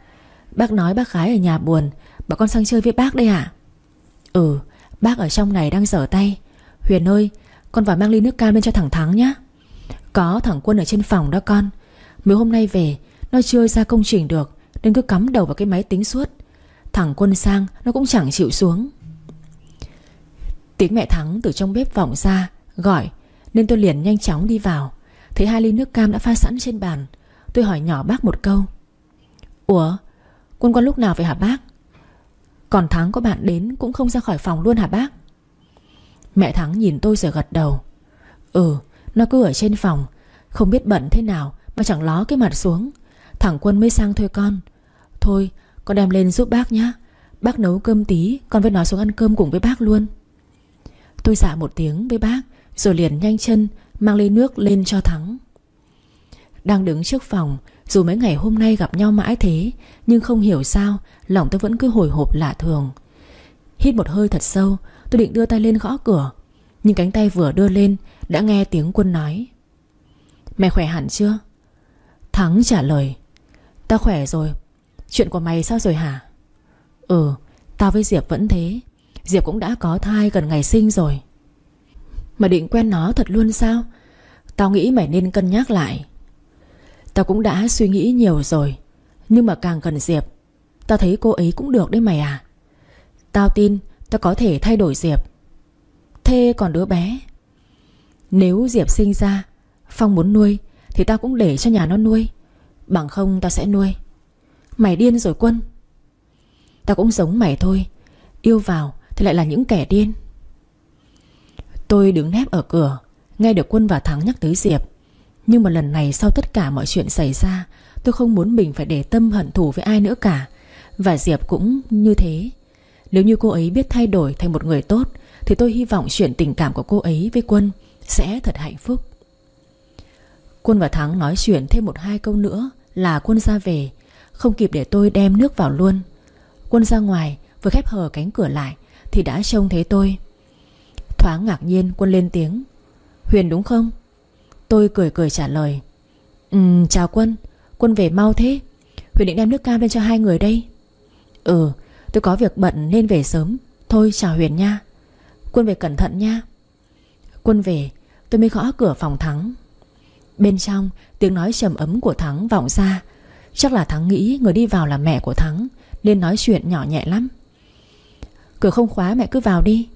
Bác nói bác gái ở nhà buồn, Bảo con sang chơi với bác đây ạ. Ừ bác ở trong này đang dở tay. Huyền ơi, Con vào mang ly nước cam lên cho thằng Thắng nhá. Có thằng Quân ở trên phòng đó con. Mới hôm nay về, Nó chưa ra công trình được, Nên cứ cắm đầu vào cái máy tính suốt. Thằng quân sang, nó cũng chẳng chịu xuống. Tiếng mẹ Thắng từ trong bếp vọng ra, Gọi, Nên tôi liền nhanh chóng đi vào. Thấy hai ly nước cam đã pha sẵn trên bàn. Tôi hỏi nhỏ bác một câu. Ủa Quân quân lúc nào vậy hả bác? Còn Thắng có bạn đến cũng không ra khỏi phòng luôn hả bác. Mẹ Thắng nhìn tôi rồi gật đầu. Ừ Nó cứ ở trên phòng, Không biết bận thế nào Mà chẳng ló cái mặt xuống. Thằng Quân mới sang thôi con. Thôi, con đem lên giúp bác nhé Bác nấu cơm tí, Con với nó xuống ăn cơm cùng với bác luôn. Tôi dạ một tiếng với bác, Rồi liền nhanh chân Mang ly nước lên cho Thắng. Đang đứng trước phòng dù mấy ngày hôm nay gặp nhau mãi thế, Nhưng không hiểu sao, Lòng tôi vẫn cứ hồi hộp lạ thường. Hít một hơi thật sâu, Tôi định đưa tay lên gõ cửa, Nhưng cánh tay vừa đưa lên, Đã nghe tiếng quân nói. Mày khỏe hẳn chưa? Thắng trả lời. Tao khỏe rồi. Chuyện của mày sao rồi hả? Ừ Tao với Diệp vẫn thế. Diệp cũng đã có thai gần ngày sinh rồi. Mà định quen nó thật luôn sao? Tao nghĩ mày nên cân nhắc lại. Tao cũng đã suy nghĩ nhiều rồi. Nhưng mà càng gần Diệp Tao thấy cô ấy cũng được đấy mày à. Tao tin Tao có thể thay đổi Diệp. Thế còn đứa bé? Nếu Diệp sinh ra, Phong muốn nuôi, Thì tao cũng để cho nhà nó nuôi. Bằng không tao sẽ nuôi. Mày điên rồi Quân. Tao cũng giống mày thôi. Yêu vào thì lại là những kẻ điên. Tôi đứng nép ở cửa, Nghe được Quân và Thắng nhắc tới Diệp. Nhưng mà lần này sau tất cả mọi chuyện xảy ra, Tôi không muốn mình phải để tâm hận thù với ai nữa cả. Và Diệp cũng như thế. Nếu như cô ấy biết thay đổi thành một người tốt, Thì tôi hy vọng chuyện tình cảm của cô ấy với Quân Sẽ thật hạnh phúc. Quân và Thắng nói chuyện thêm một hai câu nữa Là Quân ra về. Không kịp để tôi đem nước vào luôn. Quân ra ngoài, Vừa khép hờ cánh cửa lại, Thì đã trông thấy tôi. Thoáng ngạc nhiên, Quân lên tiếng. Huyền đúng không? Tôi cười cười trả lời Ừ chào Quân. Quân về mau thế. Huyền định đem nước cam lên cho hai người đây. Ừ tôi có việc bận nên về sớm. Thôi, chào Huyền nha. Quân về cẩn thận nha. Quân về, tôi mới gõ cửa phòng Thắng. Bên trong, tiếng nói trầm ấm của Thắng vọng ra. Chắc là Thắng nghĩ người đi vào là mẹ của Thắng, Nên nói chuyện nhỏ nhẹ lắm. Cửa không khóa, mẹ cứ vào đi.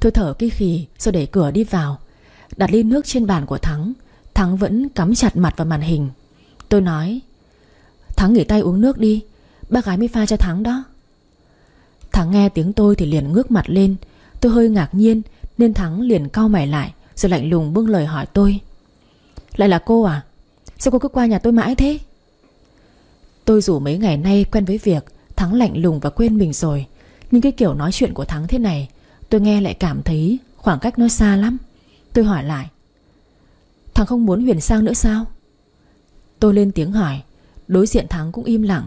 Tôi thở cái khì, Rồi đẩy cửa đi vào. Đặt ly nước trên bàn của Thắng. Thắng vẫn cắm chặt mặt vào màn hình. Tôi nói, Thắng nghỉ tay uống nước đi, Bác gái mới pha cho Thắng đó. Thắng nghe tiếng tôi thì liền ngước mặt lên. Tôi hơi ngạc nhiên Nên Thắng liền cau mày lại Rồi lạnh lùng buông lời hỏi tôi, Lại là cô à? Sao cô cứ qua nhà tôi mãi thế? Tôi dù mấy ngày nay quen với việc Thắng lạnh lùng và quên mình rồi, Nhưng cái kiểu nói chuyện của Thắng thế này, Tôi nghe lại cảm thấy khoảng cách nó xa lắm. Tôi hỏi lại. Thằng không muốn Huyền sang nữa sao? Tôi lên tiếng hỏi, Đối diện Thắng cũng im lặng.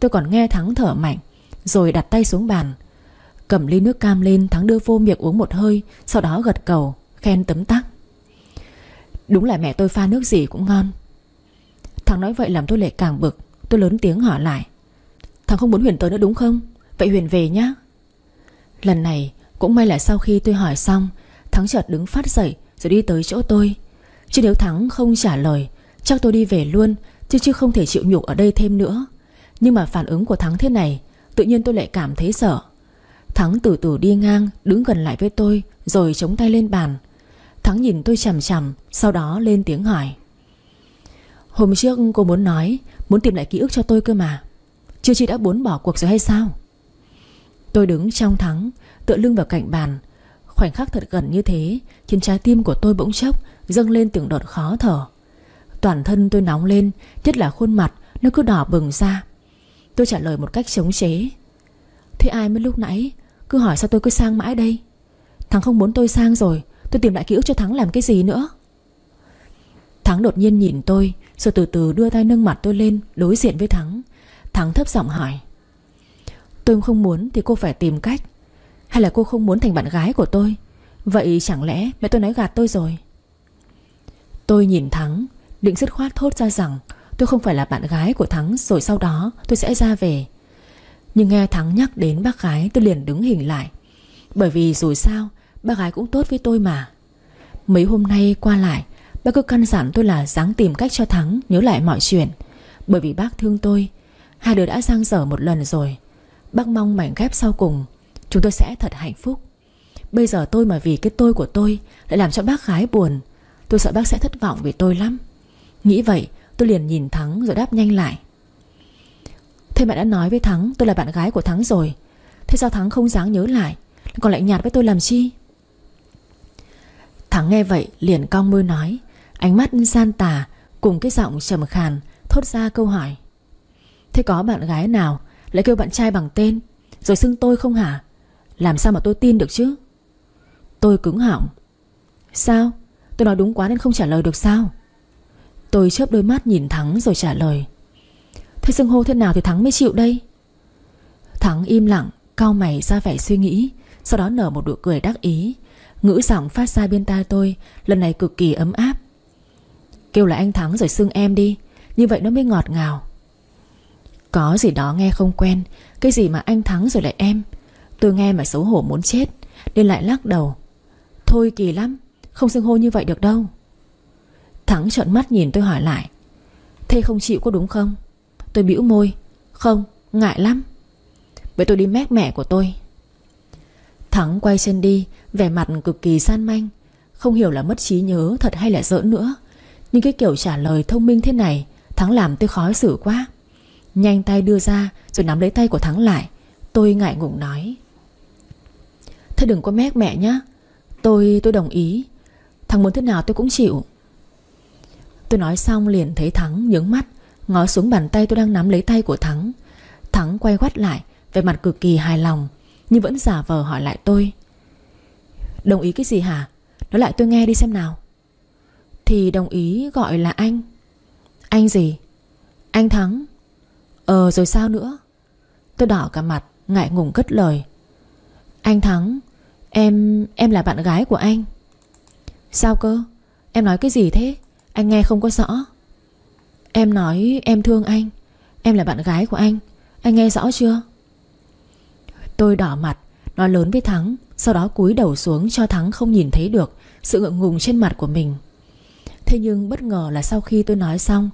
Tôi còn nghe Thắng thở mạnh, Rồi đặt tay xuống bàn. Cầm ly nước cam lên, Thắng đưa vô miệng uống một hơi, Sau đó gật cầu, Khen tấm tắc. Đúng là mẹ tôi pha nước gì cũng ngon. Thắng nói vậy làm tôi lại càng bực, Tôi lớn tiếng hỏi lại. Thằng không muốn Huyền tới nữa đúng không? Vậy Huyền về nhá. Lần này, cũng may là sau khi tôi hỏi xong Thắng chợt đứng phát dậy Rồi đi tới chỗ tôi. Chứ nếu Thắng không trả lời, Chắc tôi đi về luôn, Chứ chứ không thể chịu nhục ở đây thêm nữa. Nhưng mà phản ứng của Thắng thế này, Tự nhiên tôi lại cảm thấy sợ. Thắng từ từ đi ngang, Đứng gần lại với tôi, Rồi chống tay lên bàn. Thắng nhìn tôi chằm chằm, Sau đó lên tiếng hỏi. Hôm trước cô muốn nói, Muốn tìm lại ký ức cho tôi cơ mà. Chưa chị đã muốn bỏ cuộc rồi hay sao? Tôi đứng trong thắng, Tựa lưng vào cạnh bàn Khoảnh khắc thật gần như thế Khiến trái tim của tôi bỗng chốc Dâng lên từng đợt khó thở. Toàn thân tôi nóng lên, Nhất là khuôn mặt, Nó cứ đỏ bừng ra. Tôi trả lời một cách chống chế. Thế ai mới lúc nãy Cứ hỏi sao tôi cứ sang mãi đây? Thắng không muốn tôi sang rồi, Tôi tìm lại ký ức cho Thắng làm cái gì nữa? Thắng đột nhiên nhìn tôi, Rồi từ từ đưa tay nâng mặt tôi lên, Đối diện với Thắng. Thắng thấp giọng hỏi. Tôi không muốn thì cô phải tìm cách. Hay là cô không muốn thành bạn gái của tôi? Vậy chẳng lẽ mẹ tôi nói gạt tôi rồi? Tôi nhìn Thắng, Định dứt khoát thốt ra rằng Tôi không phải là bạn gái của Thắng Rồi sau đó tôi sẽ ra về. Nhưng nghe Thắng nhắc đến bác gái Tôi liền đứng hình lại. Bởi vì dù sao, bác gái cũng tốt với tôi mà. Mấy hôm nay qua lại, Bác cứ căn dặn tôi là dáng tìm cách cho Thắng Nhớ lại mọi chuyện. Bởi vì bác thương tôi, Hai đứa đã sang dở một lần rồi. Bác mong mảnh ghép sau cùng Chúng tôi sẽ thật hạnh phúc. Bây giờ tôi mà vì cái tôi của tôi Lại làm cho bác gái buồn, Tôi sợ bác sẽ thất vọng vì tôi lắm. Nghĩ vậy, tôi liền nhìn Thắng rồi đáp nhanh lại. Thế mẹ đã nói với Thắng, tôi là bạn gái của Thắng rồi. Thế sao Thắng không dáng nhớ lại Còn lại nhạt với tôi làm chi? Thắng nghe vậy, liền cong môi nói, Ánh mắt san tà Cùng cái giọng trầm khàn Thốt ra câu hỏi. Thế có bạn gái nào lại kêu bạn trai bằng tên, Rồi xưng tôi không hả? Làm sao mà tôi tin được chứ? Tôi cứng họng. Sao? Tôi nói đúng quá nên không trả lời được sao? Tôi chớp đôi mắt nhìn Thắng rồi trả lời. Thế xưng hô thế nào thì Thắng mới chịu đây? Thắng im lặng Cao mày ra vẻ suy nghĩ, Sau đó nở một nụ cười đắc ý. Ngữ giọng phát ra bên tai tôi, Lần này cực kỳ ấm áp. Kêu là anh Thắng rồi xưng em đi, Như vậy nó mới ngọt ngào. Có gì đó nghe không quen, Cái gì mà anh Thắng rồi lại em? Tôi nghe mà xấu hổ muốn chết, Nên lại lắc đầu. Thôi kỳ lắm, Không xưng hô như vậy được đâu. Thắng trợn mắt nhìn tôi hỏi lại. Thế không chịu có đúng không? Tôi bĩu môi. Không, ngại lắm. Vậy tôi đi mép mẹ của tôi. Thắng quay chân đi, Vẻ mặt cực kỳ san manh. Không hiểu là mất trí nhớ thật hay là giỡn nữa. Nhưng cái kiểu trả lời thông minh thế này, Thắng làm tôi khó xử quá. Nhanh tay đưa ra, Rồi nắm lấy tay của Thắng lại. Tôi ngại ngùng nói. Thế đừng có mét mẹ nhé Tôi tôi đồng ý. Thằng muốn thế nào tôi cũng chịu. Tôi nói xong liền thấy Thắng nhướng mắt, Ngó xuống bàn tay tôi đang nắm lấy tay của Thắng. Thắng quay quát lại Về mặt cực kỳ hài lòng, Nhưng vẫn giả vờ hỏi lại tôi. Đồng ý cái gì hả? Nói lại tôi nghe đi xem nào. Thì đồng ý gọi là anh. Anh gì? Anh Thắng. Ờ rồi sao nữa? Tôi đỏ cả mặt, ngại ngùng cất lời. Anh Thắng, Em em là bạn gái của anh. Sao cơ? Em nói cái gì thế? Anh nghe không có rõ. Em nói em thương anh. Em là bạn gái của anh. Anh nghe rõ chưa? Tôi đỏ mặt, Nói lớn với Thắng, Sau đó cúi đầu xuống cho Thắng không nhìn thấy được Sự ngượng ngùng trên mặt của mình. Thế nhưng bất ngờ là sau khi tôi nói xong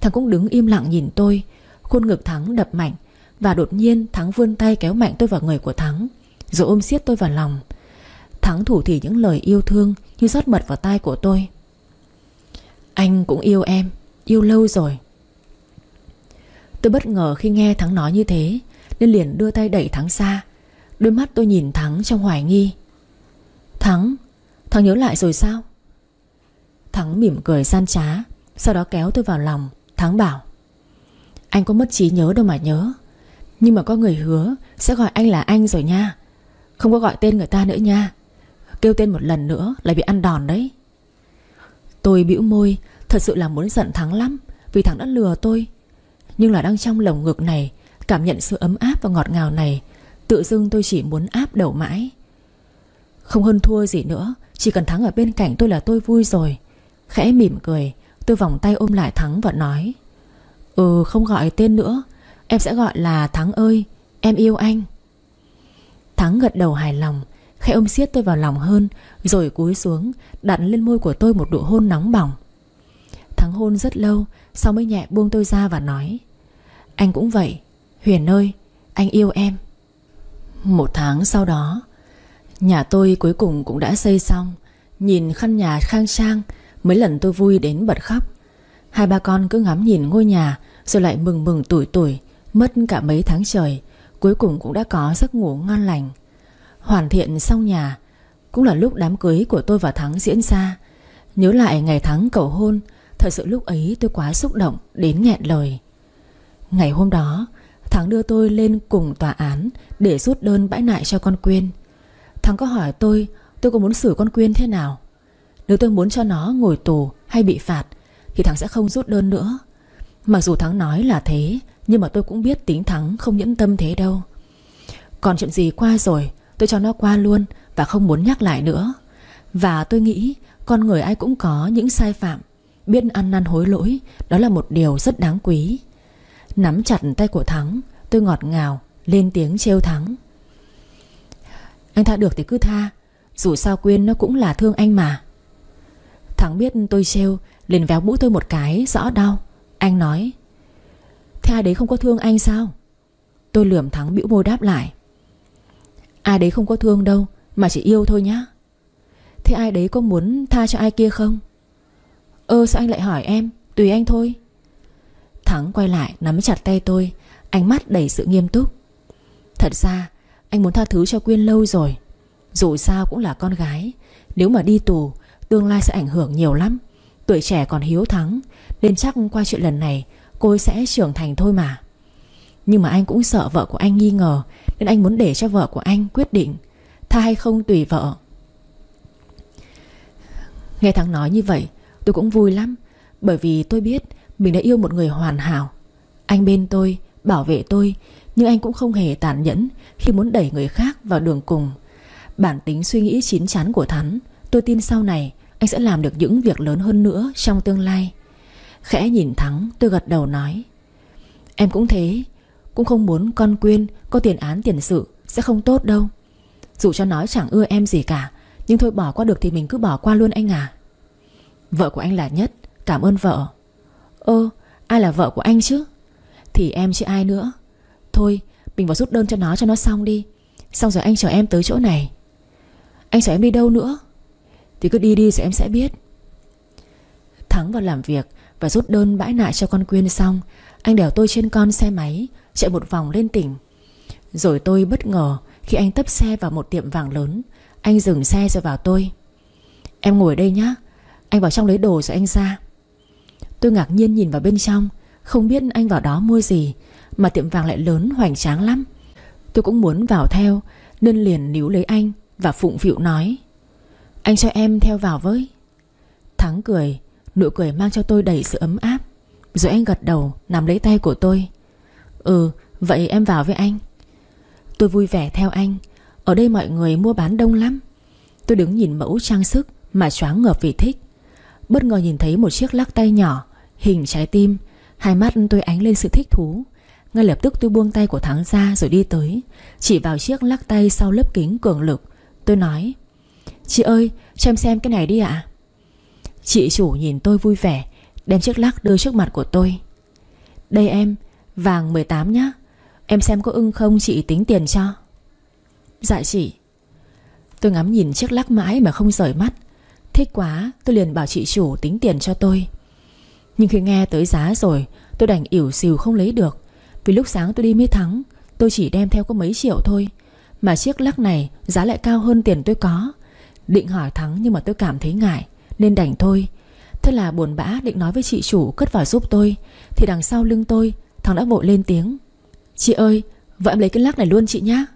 Thắng cũng đứng im lặng nhìn tôi. Khuôn ngực Thắng đập mạnh Và đột nhiên Thắng vươn tay kéo mạnh tôi vào người của Thắng. Rồi ôm siết tôi vào lòng. Thắng thủ thì những lời yêu thương Như rót mật vào tai của tôi. Anh cũng yêu em, Yêu lâu rồi. Tôi bất ngờ khi nghe Thắng nói như thế, Nên liền đưa tay đẩy Thắng xa Đôi mắt tôi nhìn Thắng trong hoài nghi. Thắng Thắng nhớ lại rồi sao? Thắng mỉm cười san trá, Sau đó kéo tôi vào lòng. Thắng bảo, Anh có mất trí nhớ đâu mà nhớ. Nhưng mà có người hứa Sẽ gọi anh là anh rồi nha. Không có gọi tên người ta nữa nha. Kêu tên một lần nữa lại bị ăn đòn đấy. Tôi bĩu môi, Thật sự là muốn giận Thắng lắm, Vì Thắng đã lừa tôi. Nhưng là đang trong lồng ngực này, Cảm nhận sự ấm áp và ngọt ngào này, Tự dưng tôi chỉ muốn áp đầu mãi. Không hơn thua gì nữa, Chỉ cần Thắng ở bên cạnh tôi là tôi vui rồi. Khẽ mỉm cười, Tôi vòng tay ôm lại Thắng và nói Ừ không gọi tên nữa. Em sẽ gọi là Thắng ơi, Em yêu anh. Thắng gật đầu hài lòng Khẽ ôm siết tôi vào lòng hơn, Rồi cúi xuống, Đặt lên môi của tôi một nụ hôn nóng bỏng. Thắng hôn rất lâu, Sau mới nhẹ buông tôi ra và nói, Anh cũng vậy, Huyền ơi, Anh yêu em. Một tháng sau đó, Nhà tôi cuối cùng cũng đã xây xong, Nhìn khăn nhà khang trang, Mấy lần tôi vui đến bật khóc. Hai ba con cứ ngắm nhìn ngôi nhà, Rồi lại mừng mừng tuổi tuổi Mất cả mấy tháng trời Cuối cùng cũng đã có giấc ngủ ngon lành. Hoàn thiện xong nhà, Cũng là lúc đám cưới của tôi và Thắng diễn ra. Nhớ lại ngày Thắng cầu hôn, Thật sự lúc ấy tôi quá xúc động Đến nghẹn lời. Ngày hôm đó, Thắng đưa tôi lên cùng tòa án Để rút đơn bãi nại cho con Quyên. Thắng có hỏi tôi Tôi có muốn xử con Quyên thế nào? Nếu tôi muốn cho nó ngồi tù hay bị phạt, Thì Thắng sẽ không rút đơn nữa. Mặc dù Thắng nói là thế nhưng mà tôi cũng biết tính Thắng không nhẫn tâm thế đâu. Còn chuyện gì qua rồi, Tôi cho nó qua luôn Và không muốn nhắc lại nữa. Và tôi nghĩ con người ai cũng có những sai phạm, Biết ăn năn hối lỗi, Đó là một điều rất đáng quý. Nắm chặt tay của Thắng, Tôi ngọt ngào, lên tiếng trêu Thắng. Anh tha được thì cứ tha, Dù sao Quyên nó cũng là thương anh mà. Thắng biết tôi trêu, liền véo mũi tôi một cái, rõ đau. Anh nói Thế ai đấy không có thương anh sao? Tôi lườm Thắng bĩu môi đáp lại. Ai đấy không có thương đâu, Mà chỉ yêu thôi nhá. Thế ai đấy có muốn tha cho ai kia không? Ơ, sao anh lại hỏi em? Tùy anh thôi. Thắng quay lại, nắm chặt tay tôi. Ánh mắt đầy sự nghiêm túc. Thật ra, anh muốn tha thứ cho Quyên lâu rồi. Dù sao cũng là con gái. Nếu mà đi tù, Tương lai sẽ ảnh hưởng nhiều lắm. Tuổi trẻ còn hiếu thắng. Nên chắc qua chuyện lần này Cô ấy sẽ trưởng thành thôi mà. Nhưng mà anh cũng sợ vợ của anh nghi ngờ, Nên anh muốn để cho vợ của anh quyết định Tha hay không tùy vợ. Nghe Thắng nói như vậy, Tôi cũng vui lắm, Bởi vì tôi biết Mình đã yêu một người hoàn hảo. Anh bên tôi Bảo vệ tôi, Nhưng anh cũng không hề tàn nhẫn Khi muốn đẩy người khác vào đường cùng. Bản tính suy nghĩ chín chắn của Thắng, Tôi tin sau này Anh sẽ làm được những việc lớn hơn nữa Trong tương lai. Khẽ nhìn Thắng, tôi gật đầu nói. Em cũng thế, Cũng không muốn con Quyên Có tiền án tiền sự, Sẽ không tốt đâu. Dù cho nói chẳng ưa em gì cả, Nhưng thôi bỏ qua được thì mình cứ bỏ qua luôn anh à. Vợ của anh là nhất, Cảm ơn vợ. Ơ, ai là vợ của anh chứ? Thì em chứ ai nữa. Thôi, mình vào rút đơn cho nó cho nó xong đi. Xong rồi anh chờ em tới chỗ này. Anh chờ em đi đâu nữa? Thì cứ đi đi rồi em sẽ biết. Thắng vào làm việc và rút đơn bãi nại cho con Quyên xong, Anh đèo tôi trên con xe máy, Chạy một vòng lên tỉnh. Rồi tôi bất ngờ Khi anh tấp xe vào một tiệm vàng lớn, Anh dừng xe rồi vào tôi, Em ngồi đây nhá, Anh vào trong lấy đồ rồi anh ra. Tôi ngạc nhiên nhìn vào bên trong, Không biết anh vào đó mua gì, Mà tiệm vàng lại lớn hoành tráng lắm. Tôi cũng muốn vào theo, Nên liền níu lấy anh Và phụng phịu nói, Anh cho em theo vào với. Thắng cười Nụ cười mang cho tôi đầy sự ấm áp. Rồi anh gật đầu, nắm lấy tay của tôi. Ừ vậy em vào với anh. Tôi vui vẻ theo anh. Ở đây mọi người mua bán đông lắm. Tôi đứng nhìn mẫu trang sức Mà choáng ngợp vì thích. Bất ngờ nhìn thấy một chiếc lắc tay nhỏ, Hình trái tim. Hai mắt tôi ánh lên sự thích thú. Ngay lập tức tôi buông tay của Thắng ra rồi đi tới. Chỉ vào chiếc lắc tay sau lớp kính cường lực, Tôi nói, Chị ơi, cho em xem cái này đi ạ. Chị chủ nhìn tôi vui vẻ, Đem chiếc lắc đưa trước mặt của tôi. Đây em, Vàng 18 nhá. Em xem có ưng không chị tính tiền cho. Dạ chị. Tôi ngắm nhìn chiếc lắc mãi mà không rời mắt. Thích quá, tôi liền bảo chị chủ tính tiền cho tôi. Nhưng khi nghe tới giá rồi, Tôi đành ỉu xìu không lấy được. Vì lúc sáng tôi đi mới thắng, Tôi chỉ đem theo có mấy triệu thôi. Mà chiếc lắc này giá lại cao hơn tiền tôi có. Định hỏi thắng nhưng mà tôi cảm thấy ngại. Nên đành thôi. Thế là buồn bã định nói với chị chủ cất vào giúp tôi. Thì đằng sau lưng tôi, Thằng đã vội lên tiếng. Chị ơi vợ em lấy cái lắc này luôn chị nhá.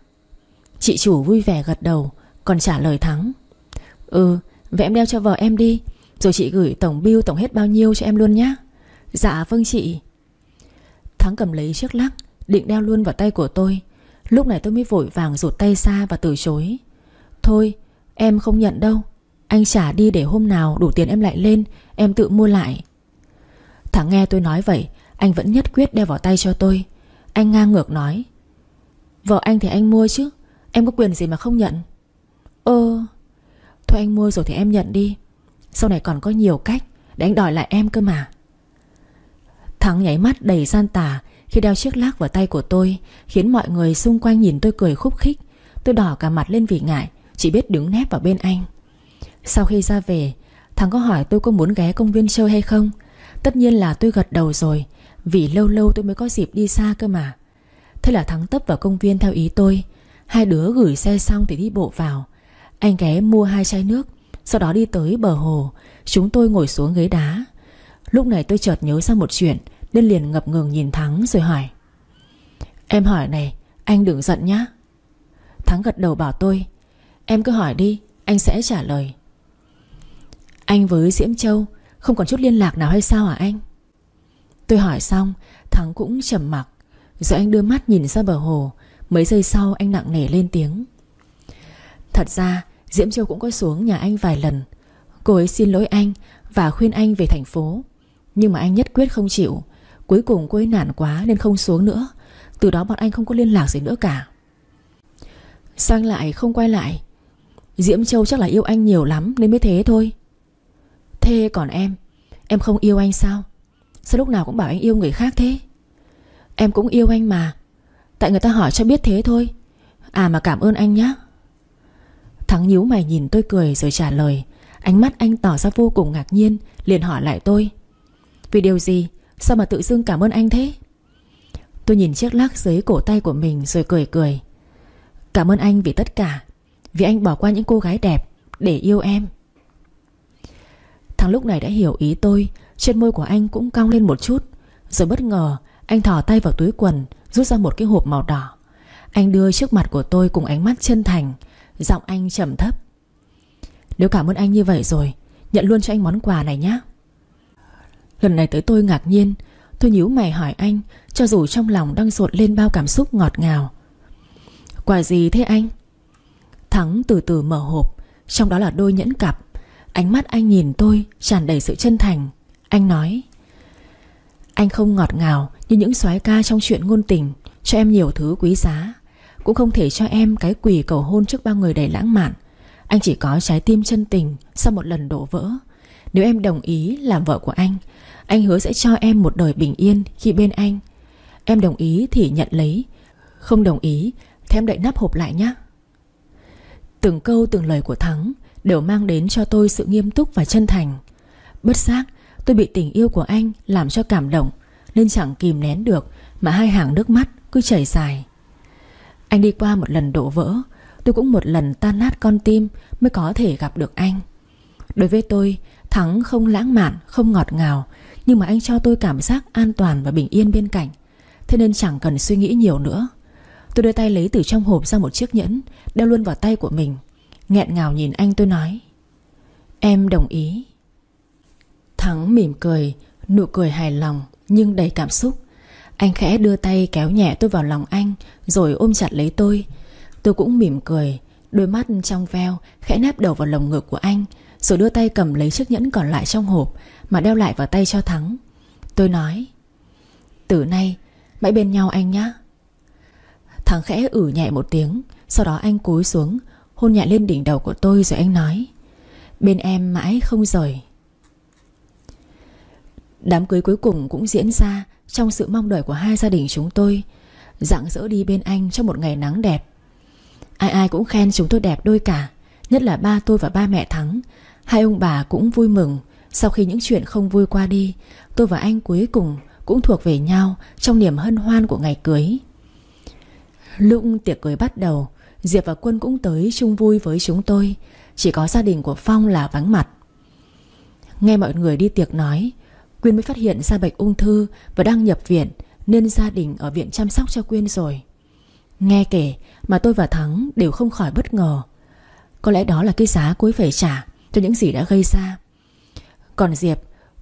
Chị chủ vui vẻ gật đầu, Còn trả lời Thắng. Ừ Vậy em đeo cho vợ em đi. Rồi chị gửi tổng bill tổng hết bao nhiêu cho em luôn nhá. Dạ vâng chị. Thắng cầm lấy chiếc lắc, Định đeo luôn vào tay của tôi. Lúc này tôi mới vội vàng rụt tay xa và từ chối. Thôi, em không nhận đâu. Anh trả đi để hôm nào đủ tiền em lại lên, Em tự mua lại. Thắng nghe tôi nói vậy, Anh vẫn nhất quyết đeo vào tay cho tôi. Anh ngang ngược nói, Vợ anh thì anh mua chứ, Em có quyền gì mà không nhận? Ơ, Thôi anh mua rồi thì em nhận đi, Sau này còn có nhiều cách Để anh đòi lại em cơ mà. Thắng nháy mắt đầy gian tà Khi đeo chiếc lác vào tay của tôi, Khiến mọi người xung quanh nhìn tôi cười khúc khích. Tôi đỏ cả mặt lên vì ngại, Chỉ biết đứng nép vào bên anh. Sau khi ra về Thắng có hỏi tôi có muốn ghé công viên chơi hay không. Tất nhiên là tôi gật đầu rồi, Vì lâu lâu tôi mới có dịp đi xa cơ mà. Thế là Thắng tấp vào công viên theo ý tôi. Hai đứa gửi xe xong thì đi bộ vào. Anh ghé mua hai chai nước, Sau đó đi tới bờ hồ. Chúng tôi ngồi xuống ghế đá. Lúc này tôi chợt nhớ ra một chuyện, Nên liền ngập ngừng nhìn Thắng rồi hỏi. Em hỏi này, Anh đừng giận nhá. Thắng gật đầu bảo tôi, Em cứ hỏi đi, Anh sẽ trả lời. Anh với Diễm Châu Không còn chút liên lạc nào hay sao hả anh? Tôi hỏi xong, Thắng cũng trầm mặc. Rồi anh đưa mắt nhìn ra bờ hồ. Mấy giây sau anh nặng nề lên tiếng. Thật ra, Diễm Châu cũng có xuống nhà anh vài lần. Cô ấy xin lỗi anh Và khuyên anh về thành phố. Nhưng mà anh nhất quyết không chịu. Cuối cùng cô ấy nản quá nên không xuống nữa. Từ đó bọn anh không có liên lạc gì nữa cả. Sang lại không quay lại? Diễm Châu chắc là yêu anh nhiều lắm Nên mới thế thôi. Thế còn em? Em không yêu anh sao? Sao lúc nào cũng bảo anh yêu người khác thế? Em cũng yêu anh mà. Tại người ta hỏi cho biết thế thôi. À mà cảm ơn anh nhé Thắng nhíu mày nhìn tôi cười rồi trả lời. Ánh mắt anh tỏ ra vô cùng ngạc nhiên, Liền hỏi lại tôi. Vì điều gì? Sao mà tự dưng cảm ơn anh thế? Tôi nhìn chiếc lắc dưới cổ tay của mình Rồi cười cười. Cảm ơn anh vì tất cả, Vì anh bỏ qua những cô gái đẹp Để yêu em. Thằng lúc này đã hiểu ý tôi, Trên môi của anh cũng cong lên một chút. Rồi bất ngờ, Anh thò tay vào túi quần, Rút ra một cái hộp màu đỏ. Anh đưa trước mặt của tôi cùng ánh mắt chân thành, Giọng anh trầm thấp. Nếu cảm ơn anh như vậy rồi, Nhận luôn cho anh món quà này nhé Lần này tới tôi ngạc nhiên, Tôi nhíu mày hỏi anh, Cho dù trong lòng đang rộn lên bao cảm xúc ngọt ngào. Quà gì thế anh? Thắng từ từ mở hộp, Trong đó là đôi nhẫn cặp. Ánh mắt anh nhìn tôi tràn đầy sự chân thành. Anh nói, Anh không ngọt ngào như những soái ca trong chuyện ngôn tình, Cho em nhiều thứ quý giá. Cũng không thể cho em cái quỳ cầu hôn trước bao người đầy lãng mạn. Anh chỉ có trái tim chân tình Sau một lần đổ vỡ. Nếu em đồng ý làm vợ của anh Anh hứa sẽ cho em một đời bình yên khi bên anh. Em đồng ý thì nhận lấy, Không đồng ý Thì em đậy nắp hộp lại nhé Từng câu, từng lời của Thắng Đều mang đến cho tôi sự nghiêm túc và chân thành. Bất giác tôi bị tình yêu của anh Làm cho cảm động Nên chẳng kìm nén được Mà hai hàng nước mắt cứ chảy dài. Anh đi qua một lần đổ vỡ Tôi cũng một lần tan nát con tim Mới có thể gặp được anh. Đối với tôi Thắng không lãng mạn, không ngọt ngào Nhưng mà anh cho tôi cảm giác an toàn và bình yên bên cạnh Thế nên chẳng cần suy nghĩ nhiều nữa. Tôi đưa tay lấy từ trong hộp ra một chiếc nhẫn Đeo luôn vào tay của mình nghẹn ngào nhìn anh tôi nói. Em đồng ý. Thắng mỉm cười, Nụ cười hài lòng Nhưng đầy cảm xúc. Anh khẽ đưa tay kéo nhẹ tôi vào lòng anh Rồi ôm chặt lấy tôi. Tôi cũng mỉm cười, Đôi mắt trong veo Khẽ nép đầu vào lồng ngực của anh Rồi đưa tay cầm lấy chiếc nhẫn còn lại trong hộp Mà đeo lại vào tay cho Thắng. Tôi nói, Từ nay, mãi bên nhau anh nhé Thắng khẽ ử nhẹ một tiếng, Sau đó anh cúi xuống Hôn nhẹ lên đỉnh đầu của tôi rồi anh nói. Bên em mãi không rời. Đám cưới cuối cùng cũng diễn ra Trong sự mong đợi của hai gia đình chúng tôi, Rạng rỡ đi bên anh trong một ngày nắng đẹp. Ai ai cũng khen chúng tôi đẹp đôi cả, Nhất là ba tôi và ba mẹ Thắng. Hai ông bà cũng vui mừng. Sau khi những chuyện không vui qua đi, Tôi và anh cuối cùng cũng thuộc về nhau Trong niềm hân hoan của ngày cưới. Lúc tiệc cưới bắt đầu Diệp và Quân cũng tới chung vui với chúng tôi. Chỉ có gia đình của Phong là vắng mặt. Nghe mọi người đi tiệc nói, Quyên mới phát hiện ra bệnh ung thư Và đang nhập viện, Nên gia đình ở viện chăm sóc cho Quyên rồi. Nghe kể mà tôi và Thắng đều không khỏi bất ngờ. Có lẽ đó là cái giá cô phải trả Cho những gì đã gây ra. Còn Diệp,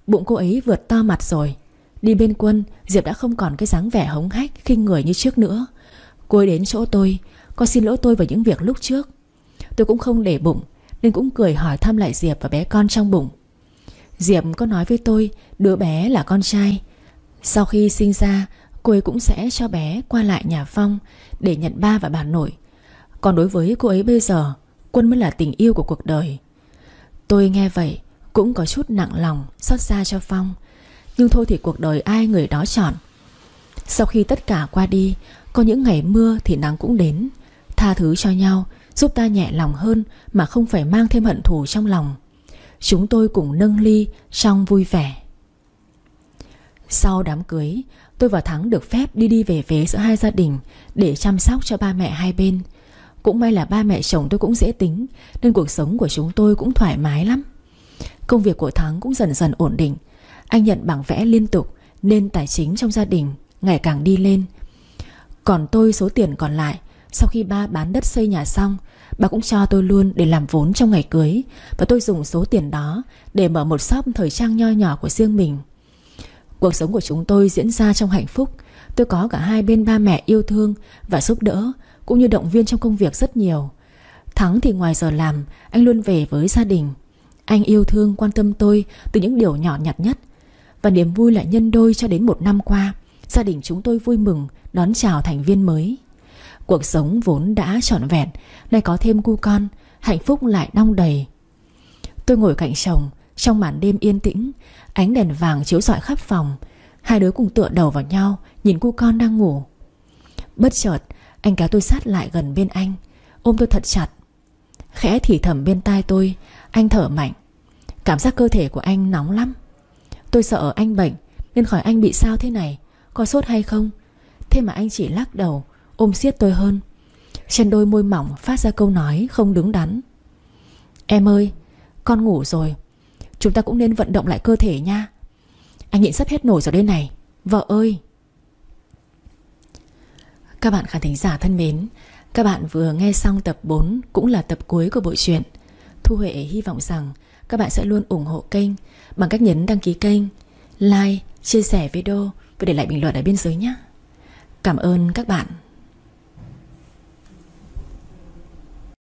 Bụng cô ấy vượt to mặt rồi. Đi bên quân, Diệp đã không còn cái dáng vẻ hống hách, khinh người như trước nữa. Cô ấy đến chỗ tôi con xin lỗi tôi về những việc lúc trước. Tôi cũng không để bụng, Nên cũng cười hỏi thăm lại Diệp và bé con trong bụng. Diệp có nói với tôi, Đứa bé là con trai. Sau khi sinh ra, Cô ấy cũng sẽ cho bé qua lại nhà Phong Để nhận ba và bà nội. Còn đối với cô ấy bây giờ, Quân mới là tình yêu của cuộc đời. Tôi nghe vậy, Cũng có chút nặng lòng Xót xa cho Phong. Nhưng thôi thì cuộc đời ai người đó chọn. Sau khi tất cả qua đi, Có những ngày mưa thì nắng cũng đến. Tha thứ cho nhau, Giúp ta nhẹ lòng hơn Mà không phải mang thêm hận thù trong lòng. Chúng tôi cùng nâng ly Trong vui vẻ. Sau đám cưới, Tôi và Thắng được phép đi đi về về giữa hai gia đình Để chăm sóc cho ba mẹ hai bên. Cũng may là ba mẹ chồng tôi cũng dễ tính, Nên cuộc sống của chúng tôi cũng thoải mái lắm. Công việc của Thắng cũng dần dần ổn định. Anh nhận bảng vẽ liên tục, Nên tài chính trong gia đình Ngày càng đi lên. Còn tôi số tiền còn lại sau khi ba bán đất xây nhà xong, Bà cũng cho tôi luôn để làm vốn trong ngày cưới Và tôi dùng số tiền đó Để mở một shop thời trang nho nhỏ của riêng mình. Cuộc sống của chúng tôi diễn ra trong hạnh phúc. Tôi có cả hai bên ba mẹ yêu thương Và giúp đỡ, Cũng như động viên trong công việc rất nhiều. Thắng thì ngoài giờ làm, Anh luôn về với gia đình. Anh yêu thương quan tâm tôi Từ những điều nhỏ nhặt nhất. Và niềm vui lại nhân đôi cho đến một năm qua, Gia đình chúng tôi vui mừng, Đón chào thành viên mới. Cuộc sống vốn đã trọn vẹn, Nay có thêm cu con, Hạnh phúc lại đong đầy. Tôi ngồi cạnh chồng, Trong màn đêm yên tĩnh, Ánh đèn vàng chiếu rọi khắp phòng. Hai đứa cùng tựa đầu vào nhau, Nhìn cu con đang ngủ. Bất chợt, anh kéo tôi sát lại gần bên anh, Ôm tôi thật chặt. Khẽ thì thầm bên tai tôi, Anh thở mạnh. Cảm giác cơ thể của anh nóng lắm. Tôi sợ anh bệnh, Nên khỏi anh bị sao thế này, Có sốt hay không? Thế mà anh chỉ lắc đầu Ôm siết tôi hơn. Trên đôi môi mỏng phát ra câu nói không đứng đắn. Em ơi Con ngủ rồi. Chúng ta cũng nên vận động lại cơ thể nha. Anh nhịn sắp hết nổi rồi đây này. Vợ ơi. Các bạn khán thính giả thân mến Các bạn vừa nghe xong tập 4 Cũng là tập cuối của bộ truyện. Thu Huệ hy vọng rằng Các bạn sẽ luôn ủng hộ kênh Bằng cách nhấn đăng ký kênh Like, chia sẻ video Và để lại bình luận ở bên dưới nhé. Cảm ơn các bạn.